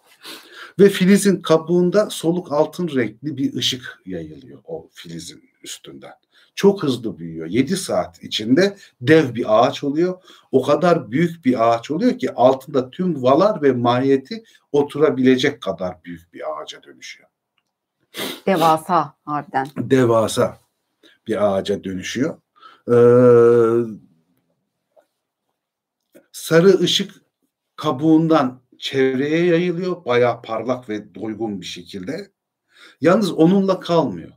Ve filizin kabuğunda soluk altın renkli bir ışık yayılıyor o filizin üstünden. Çok hızlı büyüyor. 7 saat içinde dev bir ağaç oluyor. O kadar büyük bir ağaç oluyor ki altında tüm valar ve mahiyeti oturabilecek kadar büyük bir ağaca dönüşüyor. Devasa harbiden. Devasa bir ağaca dönüşüyor. Ee, sarı ışık kabuğundan çevreye yayılıyor. Bayağı parlak ve doygun bir şekilde. Yalnız onunla kalmıyor.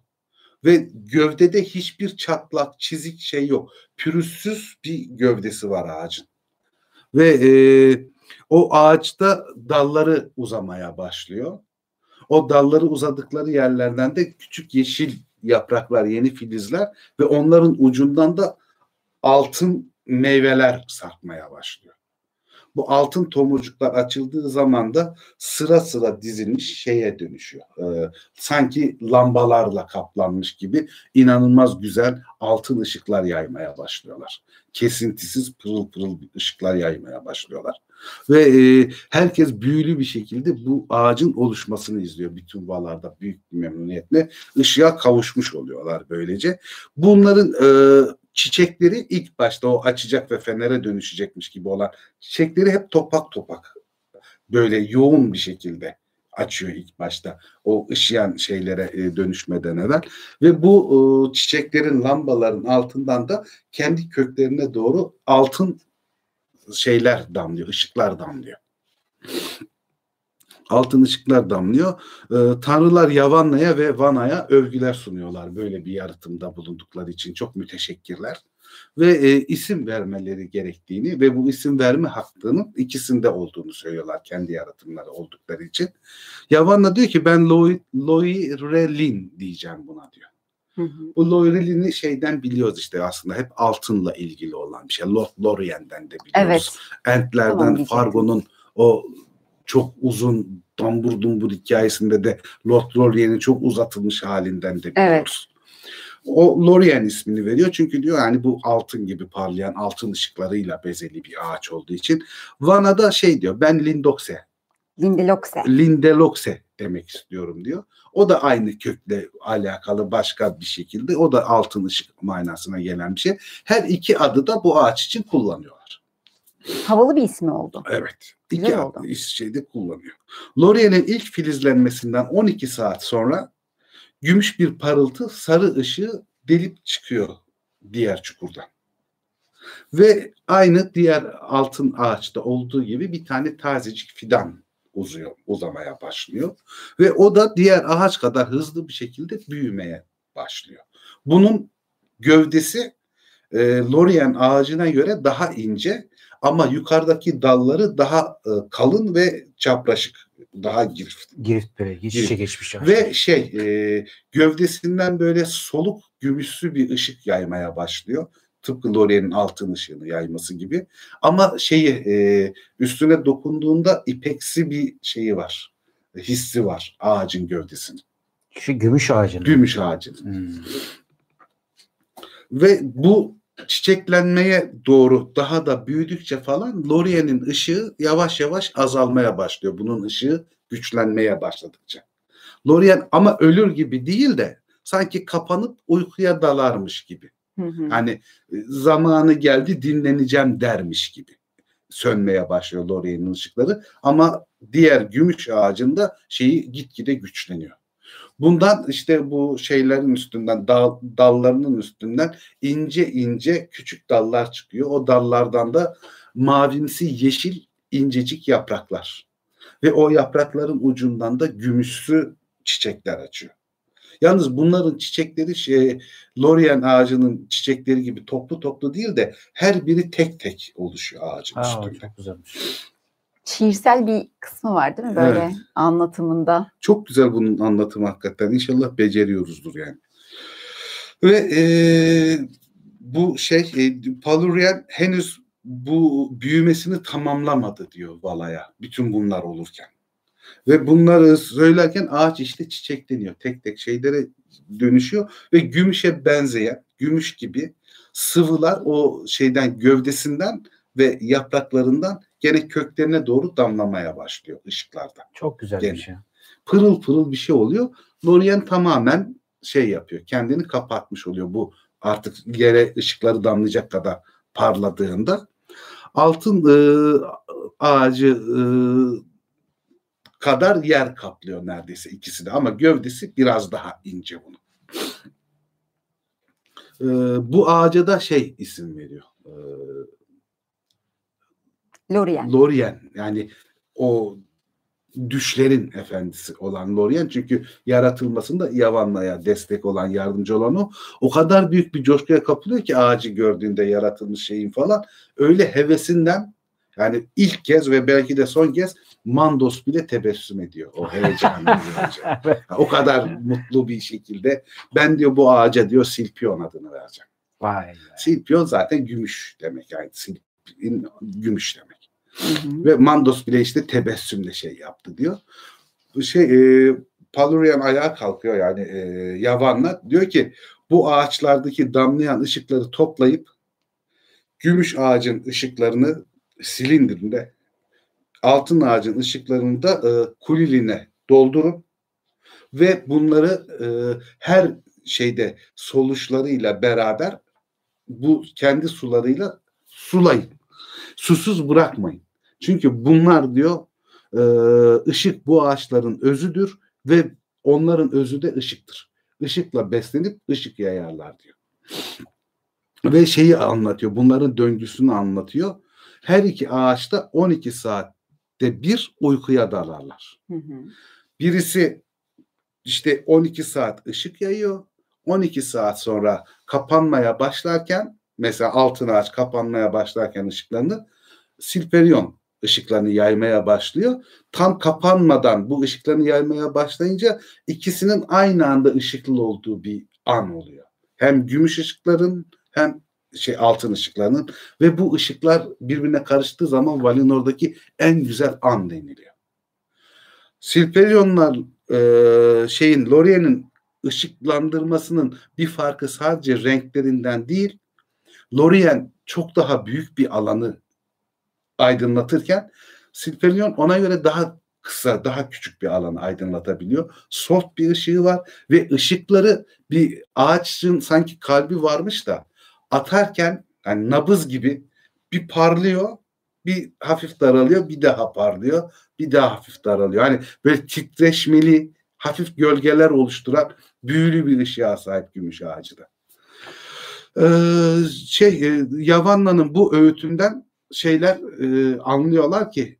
Ve gövdede hiçbir çatlak, çizik şey yok. Pürüzsüz bir gövdesi var ağacın. Ve e, o ağaçta dalları uzamaya başlıyor. O dalları uzadıkları yerlerden de küçük yeşil yapraklar, yeni filizler ve onların ucundan da altın meyveler sarkmaya başlıyor. Bu altın tomurcuklar açıldığı zaman da sıra sıra dizilmiş şeye dönüşüyor. Ee, sanki lambalarla kaplanmış gibi inanılmaz güzel altın ışıklar yaymaya başlıyorlar. Kesintisiz pırıl pırıl ışıklar yaymaya başlıyorlar. Ve e, herkes büyülü bir şekilde bu ağacın oluşmasını izliyor bütün valarda büyük bir memnuniyetle. Işığa kavuşmuş oluyorlar böylece. Bunların e, çiçekleri ilk başta o açacak ve fenere dönüşecekmiş gibi olan çiçekleri hep topak topak böyle yoğun bir şekilde açıyor ilk başta o ışıyan şeylere e, dönüşmeden evvel ve bu e, çiçeklerin lambaların altından da kendi köklerine doğru altın şeyler damlıyor, ışıklar damlıyor. Altın ışıklar damlıyor. Ee, tanrılar Yavanna'ya ve Vana'ya övgüler sunuyorlar böyle bir yaratımda bulundukları için. Çok müteşekkirler. Ve e, isim vermeleri gerektiğini ve bu isim verme hakkının ikisinde olduğunu söylüyorlar kendi yaratımları oldukları için. Yavanna diyor ki ben Loirelin diyeceğim buna diyor. Hı hı. Bu Loirelin'i şeyden biliyoruz işte aslında hep altınla ilgili olan bir şey. Lorien'den de biliyoruz. Evet. Entlerden Tamam. Fargo'nun o çok uzun dambur dumbur hikayesinde de Lord Lorien'in çok uzatılmış halinden de biliyoruz. O Lorien ismini veriyor çünkü diyor yani bu altın gibi parlayan altın ışıklarıyla bezeli bir ağaç olduğu için. Vana'da şey diyor ben Lindoxe, Lindeloxe. Lindeloxe demek istiyorum diyor. O da aynı kökle alakalı başka bir şekilde o da altın ışık manasına gelen bir şey. Her iki adı da bu ağaç için kullanıyorlar. Havalı bir ismi oldu. Evet. Güzel İki oldu. şeyde kullanıyor. Lorien'in ilk filizlenmesinden 12 saat sonra gümüş bir parıltı sarı ışığı delip çıkıyor diğer çukurdan. Ve aynı diğer altın ağaçta olduğu gibi bir tane tazecik fidan uzuyor, uzamaya başlıyor. Ve o da diğer ağaç kadar hızlı bir şekilde büyümeye başlıyor. Bunun gövdesi e, Lorien ağacına göre daha ince ama yukarıdaki dalları daha e, kalın ve çapraşık, daha girift. Girift böyle iç içe geçmiş. Ve şey e, gövdesinden böyle soluk gümüşsü bir ışık yaymaya başlıyor. Tıpkı Lorien'in altın ışığını yayması gibi. Ama şeyi e, üstüne dokunduğunda ipeksi bir şeyi var. Hissi var ağacın gövdesinin. Şu gümüş ağacının. Gümüş ağacının. Hmm. Ve bu çiçeklenmeye doğru daha da büyüdükçe falan Lorien'in ışığı yavaş yavaş azalmaya başlıyor. Bunun ışığı güçlenmeye başladıkça. Lorien ama ölür gibi değil de sanki kapanıp uykuya dalarmış gibi. Hı hı. Hani e, zamanı geldi dinleneceğim dermiş gibi sönmeye başlıyor Lorien'in ışıkları ama diğer gümüş ağacında şeyi gitgide güçleniyor. Bundan işte bu şeylerin üstünden dal, dallarının üstünden ince ince küçük dallar çıkıyor. O dallardan da mavimsi yeşil incecik yapraklar. Ve o yaprakların ucundan da gümüşsü çiçekler açıyor. Yalnız bunların çiçekleri şey, Lorien ağacının çiçekleri gibi toplu toplu değil de her biri tek tek oluşuyor ağacın üstünde. çok güzelmiş. Şiirsel bir kısmı var değil mi böyle Evet. anlatımında? Çok güzel bunun anlatımı hakikaten. İnşallah beceriyoruzdur yani. Ve e, bu şey e, Palurian henüz bu büyümesini tamamlamadı diyor Vala'ya. Bütün bunlar olurken. Ve bunları söylerken ağaç işte çiçekleniyor. Tek tek şeylere dönüşüyor ve gümüşe benzeyen, gümüş gibi sıvılar o şeyden gövdesinden ve yapraklarından gene köklerine doğru damlamaya başlıyor ışıklardan Çok güzelmiş ya. pırıl pırıl bir şey oluyor. Lorien tamamen şey yapıyor. Kendini kapatmış oluyor bu artık yere ışıkları damlayacak kadar parladığında. Altın e, ağacı e, kadar yer kaplıyor neredeyse ikisi de ama gövdesi biraz daha ince bunun. E, bu ağaca da şey isim veriyor. E, Lorien. Lorien yani o düşlerin efendisi olan Lorien çünkü yaratılmasında Yavanla'ya destek olan yardımcı olan o o kadar büyük bir coşkuya kapılıyor ki ağacı gördüğünde yaratılmış şeyin falan öyle hevesinden yani ilk kez ve belki de son kez Mandos bile tebessüm ediyor o görünce. O kadar mutlu bir şekilde ben diyor bu ağaca diyor Silpion adını vereceğim. Vay. Silpion zaten gümüş demek yani Silpin gümüş demek. Hı hı. Ve Mandos bile işte tebessümle şey yaptı diyor. Bu şey e, Palurian ayağa kalkıyor yani e, Yavan'la diyor ki bu ağaçlardaki damlayan ışıkları toplayıp gümüş ağacın ışıklarını silindirinde altın ağacın ışıklarını da e, kuliline doldurun ve bunları e, her şeyde soluşlarıyla beraber bu kendi sularıyla sulayın. Susuz bırakmayın. Çünkü bunlar diyor e, ışık bu ağaçların özüdür ve onların özü de ışıktır. Işıkla beslenip ışık yayarlar diyor. Ve şeyi anlatıyor. Bunların döngüsünü anlatıyor. Her iki ağaçta 12 saatte bir uykuya dalarlar. Hı hı. Birisi işte 12 saat ışık yayıyor. 12 saat sonra kapanmaya başlarken mesela altın ağaç kapanmaya başlarken ışıklarını Silperion ışıklarını yaymaya başlıyor. Tam kapanmadan bu ışıklarını yaymaya başlayınca ikisinin aynı anda ışıklı olduğu bir an oluyor. Hem gümüş ışıkların hem şey altın ışıklarının ve bu ışıklar birbirine karıştığı zaman Valinor'daki en güzel an deniliyor. Silperionlar e, şeyin Lorien'in ışıklandırmasının bir farkı sadece renklerinden değil, Lorien çok daha büyük bir alanı aydınlatırken Silperion ona göre daha kısa, daha küçük bir alanı aydınlatabiliyor. Soft bir ışığı var ve ışıkları bir ağaçın sanki kalbi varmış da atarken yani nabız gibi bir parlıyor, bir hafif daralıyor, bir daha parlıyor, bir daha hafif daralıyor. Hani böyle titreşmeli, hafif gölgeler oluşturan büyülü bir ışığa sahip gümüş ağacı da. Şey Yavanna'nın bu öğütünden şeyler anlıyorlar ki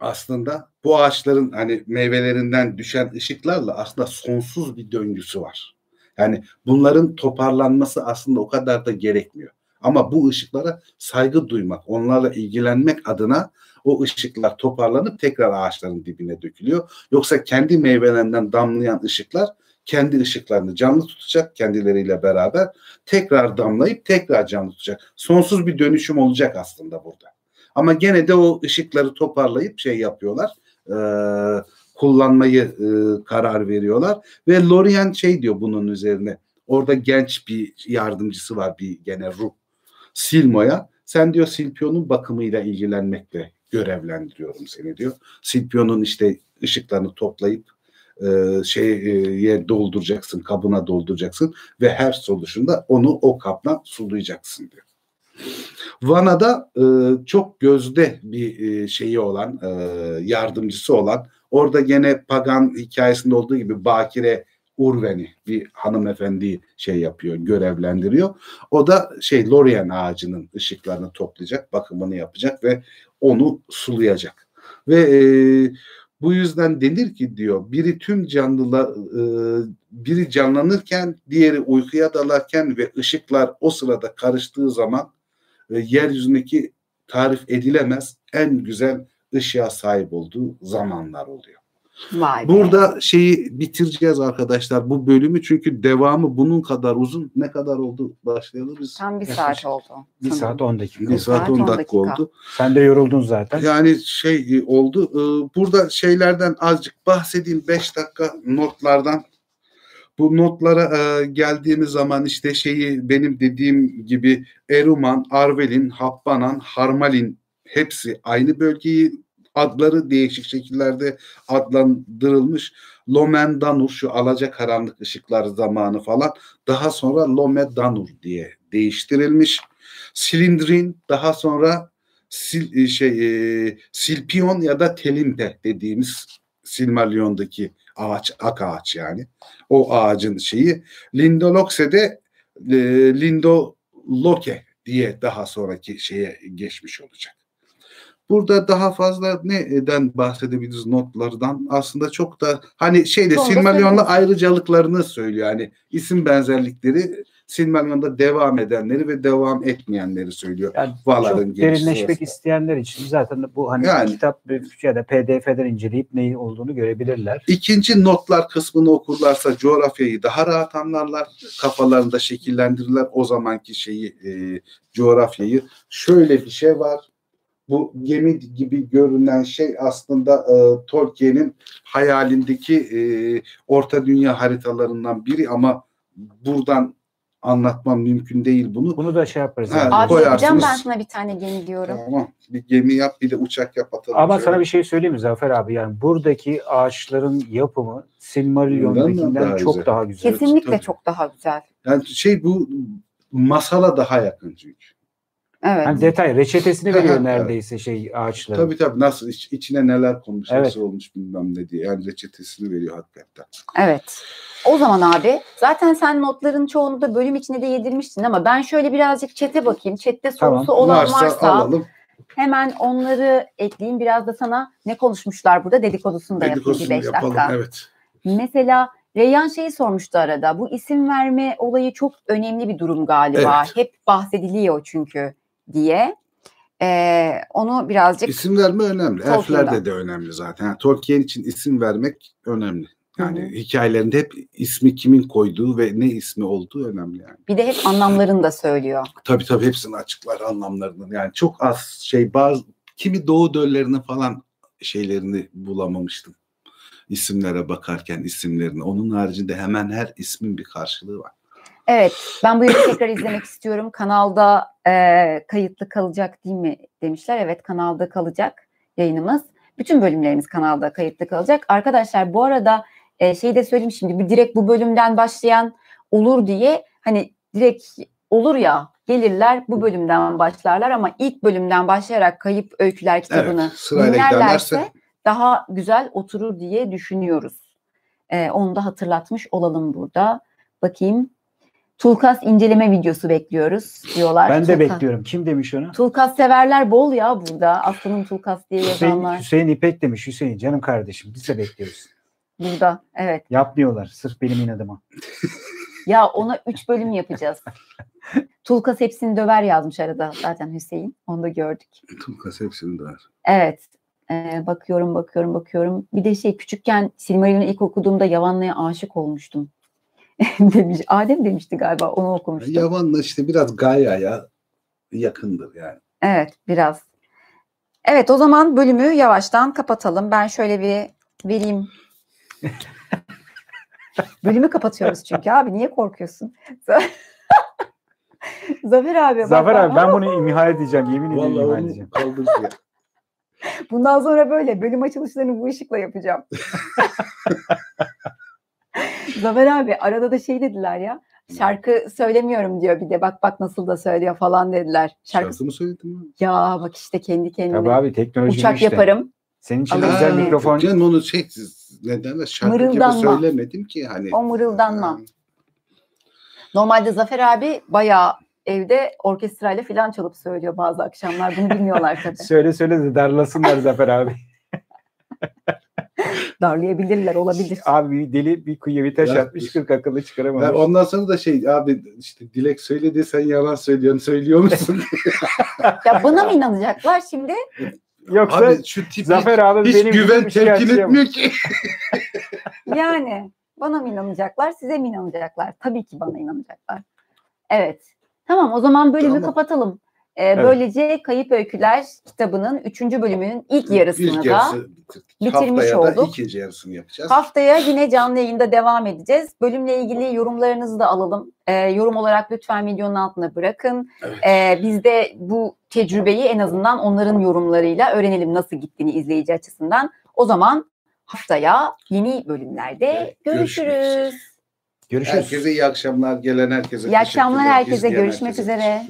aslında bu ağaçların hani meyvelerinden düşen ışıklarla aslında sonsuz bir döngüsü var. Yani bunların toparlanması aslında o kadar da gerekmiyor. Ama bu ışıklara saygı duymak, onlarla ilgilenmek adına o ışıklar toparlanıp tekrar ağaçların dibine dökülüyor. Yoksa kendi meyvelerinden damlayan ışıklar kendi ışıklarını canlı tutacak kendileriyle beraber tekrar damlayıp tekrar canlı tutacak. Sonsuz bir dönüşüm olacak aslında burada. Ama gene de o ışıkları toparlayıp şey yapıyorlar. E, kullanmayı e, karar veriyorlar ve Lorien şey diyor bunun üzerine. Orada genç bir yardımcısı var bir gene ruh. Silmo'ya sen diyor Silpion'un bakımıyla ilgilenmekle görevlendiriyorum seni diyor. Silpion'un işte ışıklarını toplayıp e, şeye dolduracaksın, kabına dolduracaksın ve her soluşunda onu o kapla sulayacaksın diyor. Vana'da e, çok gözde bir e, şeyi olan, e, yardımcısı olan, orada gene pagan hikayesinde olduğu gibi bakire Urven'i bir hanımefendi şey yapıyor, görevlendiriyor. O da şey Lorien ağacının ışıklarını toplayacak, bakımını yapacak ve onu sulayacak. Ve e, bu yüzden denir ki diyor biri tüm canlılar e, biri canlanırken diğeri uykuya dalarken ve ışıklar o sırada karıştığı zaman e, yeryüzündeki tarif edilemez en güzel ışığa sahip olduğu zamanlar oluyor. Vay be. Burada şeyi bitireceğiz arkadaşlar bu bölümü çünkü devamı bunun kadar uzun. Ne kadar oldu başlayalım biz? Tam bir Yaklaşık saat oldu. Bir sanırım. saat 10 dakika. Bir saat saat 10 on dakika dakika. oldu. Sen de yoruldun zaten. Yani şey e, oldu. e, Burada şeylerden azıcık bahsedeyim 5 dakika notlardan. Bu notlara e, geldiğimiz zaman işte şeyi benim dediğim gibi Eruman, Arvelin, Habbanan, Harmalin hepsi aynı bölgeyi adları değişik şekillerde adlandırılmış. Lomen Danur şu alacakaranlık ışıklar zamanı falan daha sonra Lome Danur diye değiştirilmiş. Silindrin daha sonra sil, e, şey e, Silpion ya da Telimpe dediğimiz Silmarillion'daki ağaç, ak ağaç yani. O ağacın şeyi. Lindolokse de e, Lindoloke diye daha sonraki şeye geçmiş olacak. Burada daha fazla neden bahsedebiliriz notlardan? Aslında çok da hani şeyde Silmarillion'la ayrıcalıklarını söylüyor. Hani isim benzerlikleri Silmarillion'da devam edenleri ve devam etmeyenleri söylüyor. Yani Valar'ın çok derinleşmek sırasında. isteyenler için zaten bu hani Yani. kitap ya da PDF'den inceleyip neyi olduğunu görebilirler. İkinci notlar kısmını okurlarsa coğrafyayı daha rahat anlarlar. Kafalarında şekillendirirler o zamanki şeyi e, coğrafyayı. Şöyle bir şey var. Bu gemi gibi görünen şey aslında e, Tolkien'in hayalindeki e, Orta Dünya haritalarından biri ama buradan anlatmam mümkün değil bunu. Bunu da şey yaparız. Ha, yani. Abi koyarsınız. yapacağım ben sana bir tane gemi diyorum. Tamam. Bir gemi yap bir de uçak yap atalım. Ama şöyle. sana bir şey söyleyeyim mi Zafer abi? Yani buradaki ağaçların yapımı Silmarillion'dakinden daha çok güzel. daha güzel. Kesinlikle tabii. çok daha güzel. Yani şey bu masala daha yakın çünkü. Evet. Hani detay reçetesini veriyor neredeyse şey ağaçların. Tabii tabii nasıl iç- içine neler konmuş, Evet. nasıl olmuş bilmem ne diye. Yani reçetesini veriyor hakikaten. Evet. O zaman abi zaten sen notların çoğunu da bölüm içinde de yedirmiştin ama ben şöyle birazcık çete bakayım. Chatte sorusu Tamam. olan varsa, varsa, alalım. hemen onları ekleyeyim. Biraz da sana ne konuşmuşlar burada dedikodusunu da yapayım Dedikodusunu 5 yapalım. dakika. Evet. Mesela Reyhan şeyi sormuştu arada. Bu isim verme olayı çok önemli bir durum galiba. Evet. Hep bahsediliyor çünkü diye. Ee, onu birazcık İsim verme önemli. Tolkien'den. Elflerde de önemli zaten. Yani Tolkien için isim vermek önemli. Yani Hı hı. hikayelerinde hep ismi kimin koyduğu ve ne ismi olduğu önemli yani. bir de hep anlamlarını da söylüyor. Tabii tabii hepsini açıklar anlamlarını. Yani çok az şey bazı kimi doğu döllerinin falan şeylerini bulamamıştım. İsimlere bakarken isimlerini. Onun haricinde hemen her ismin bir karşılığı var. Evet, ben bu yayını tekrar izlemek istiyorum. Kanalda e, kayıtlı kalacak değil mi demişler. Evet, kanalda kalacak yayınımız. Bütün bölümlerimiz kanalda kayıtlı kalacak. Arkadaşlar bu arada e, şeyi de söyleyeyim şimdi. Bir direkt bu bölümden başlayan olur diye hani direkt olur ya gelirler bu bölümden başlarlar ama ilk bölümden başlayarak Kayıp Öyküler kitabını Evet, dinlerlerse daha güzel oturur diye düşünüyoruz. Ee, onu da hatırlatmış olalım burada. Bakayım. Tulkas inceleme videosu bekliyoruz diyorlar. Ben de Tulkas- bekliyorum. Kim demiş onu? Tulkas severler bol ya burada. Aslı'nın Tulkas diye Hüseyin, yazanlar Hüseyin İpek demiş. Hüseyin canım kardeşim biz de bekliyoruz. burada. Evet. Yapmıyorlar sırf benim inadıma. Ya ona üç bölüm yapacağız. Tulkas hepsini döver yazmış arada zaten Hüseyin. Onu da gördük. Tulkas hepsini de var. Evet. Ee, bakıyorum, bakıyorum, bakıyorum. Bir de şey küçükken Silmarillion'u ilk okuduğumda Yavanlı'ya aşık olmuştum. demiş. Adem demişti galiba onu okumuştum. Yavan'la işte biraz Gaia'ya yakındır yani. Evet biraz. Evet o zaman bölümü yavaştan kapatalım. Ben şöyle bir vereyim. Bölümü kapatıyoruz çünkü abi niye korkuyorsun? Zafer abi. Zafer bak. abi ben bunu imha edeceğim. Yemin ediyorum Vallahi imha edeceğim. Bundan sonra böyle bölüm açılışlarını bu ışıkla yapacağım. Zafer abi arada da şey dediler ya. Şarkı söylemiyorum diyor bir de bak bak nasıl da söylüyor falan dediler. Şarkı Şarkı mı söyledin mi? ya bak işte kendi kendine. Tabii abi teknoloji Uçak işte. yaparım. Senin için Alın özel seni. mikrofon Canım onu şey ne denir şarkı gibi Mırıldanma. söylemedim ki hani. O mırıldanma. Normalde Zafer abi bayağı evde orkestrayla falan çalıp söylüyor bazı akşamlar. Bunu bilmiyorlar tabii. Söyle söyle de darlasınlar Zafer abi. Darlayabilirler olabilir. Abi bir deli bir kuyuya bir taş Ya- atmış 40 akıllı çıkaramamış. Ben ondan sonra da şey abi işte Dilek söyledi sen yalan söylüyorsun söylüyor musun? Ya bana mı inanacaklar şimdi? Yoksa abi şu tip Zafer abi hiç benim güven telkin etmiyor ki. Yani bana mı inanacaklar, size mi inanacaklar? Tabii ki bana inanacaklar. Evet. Tamam o zaman bölümü Tamam. kapatalım. Ee, Evet. Böylece Kayıp Öyküler kitabının 3. bölümünün ilk yarısını İlk da yarısı bitirmiş Haftaya da olduk. ikinci yarısını yapacağız. haftaya yine canlı yayında devam edeceğiz. Bölümle ilgili yorumlarınızı da alalım. Ee, yorum olarak lütfen videonun altına bırakın. Evet. Ee, biz de bu tecrübeyi en azından onların yorumlarıyla öğrenelim nasıl gittiğini izleyici açısından. O zaman haftaya yeni bölümlerde Evet, görüşmek görüşürüz. Görüşürüz. Herkese iyi akşamlar. Gelen herkese İyi akşamlar herkese. İzleyen Görüşmek herkese üzere.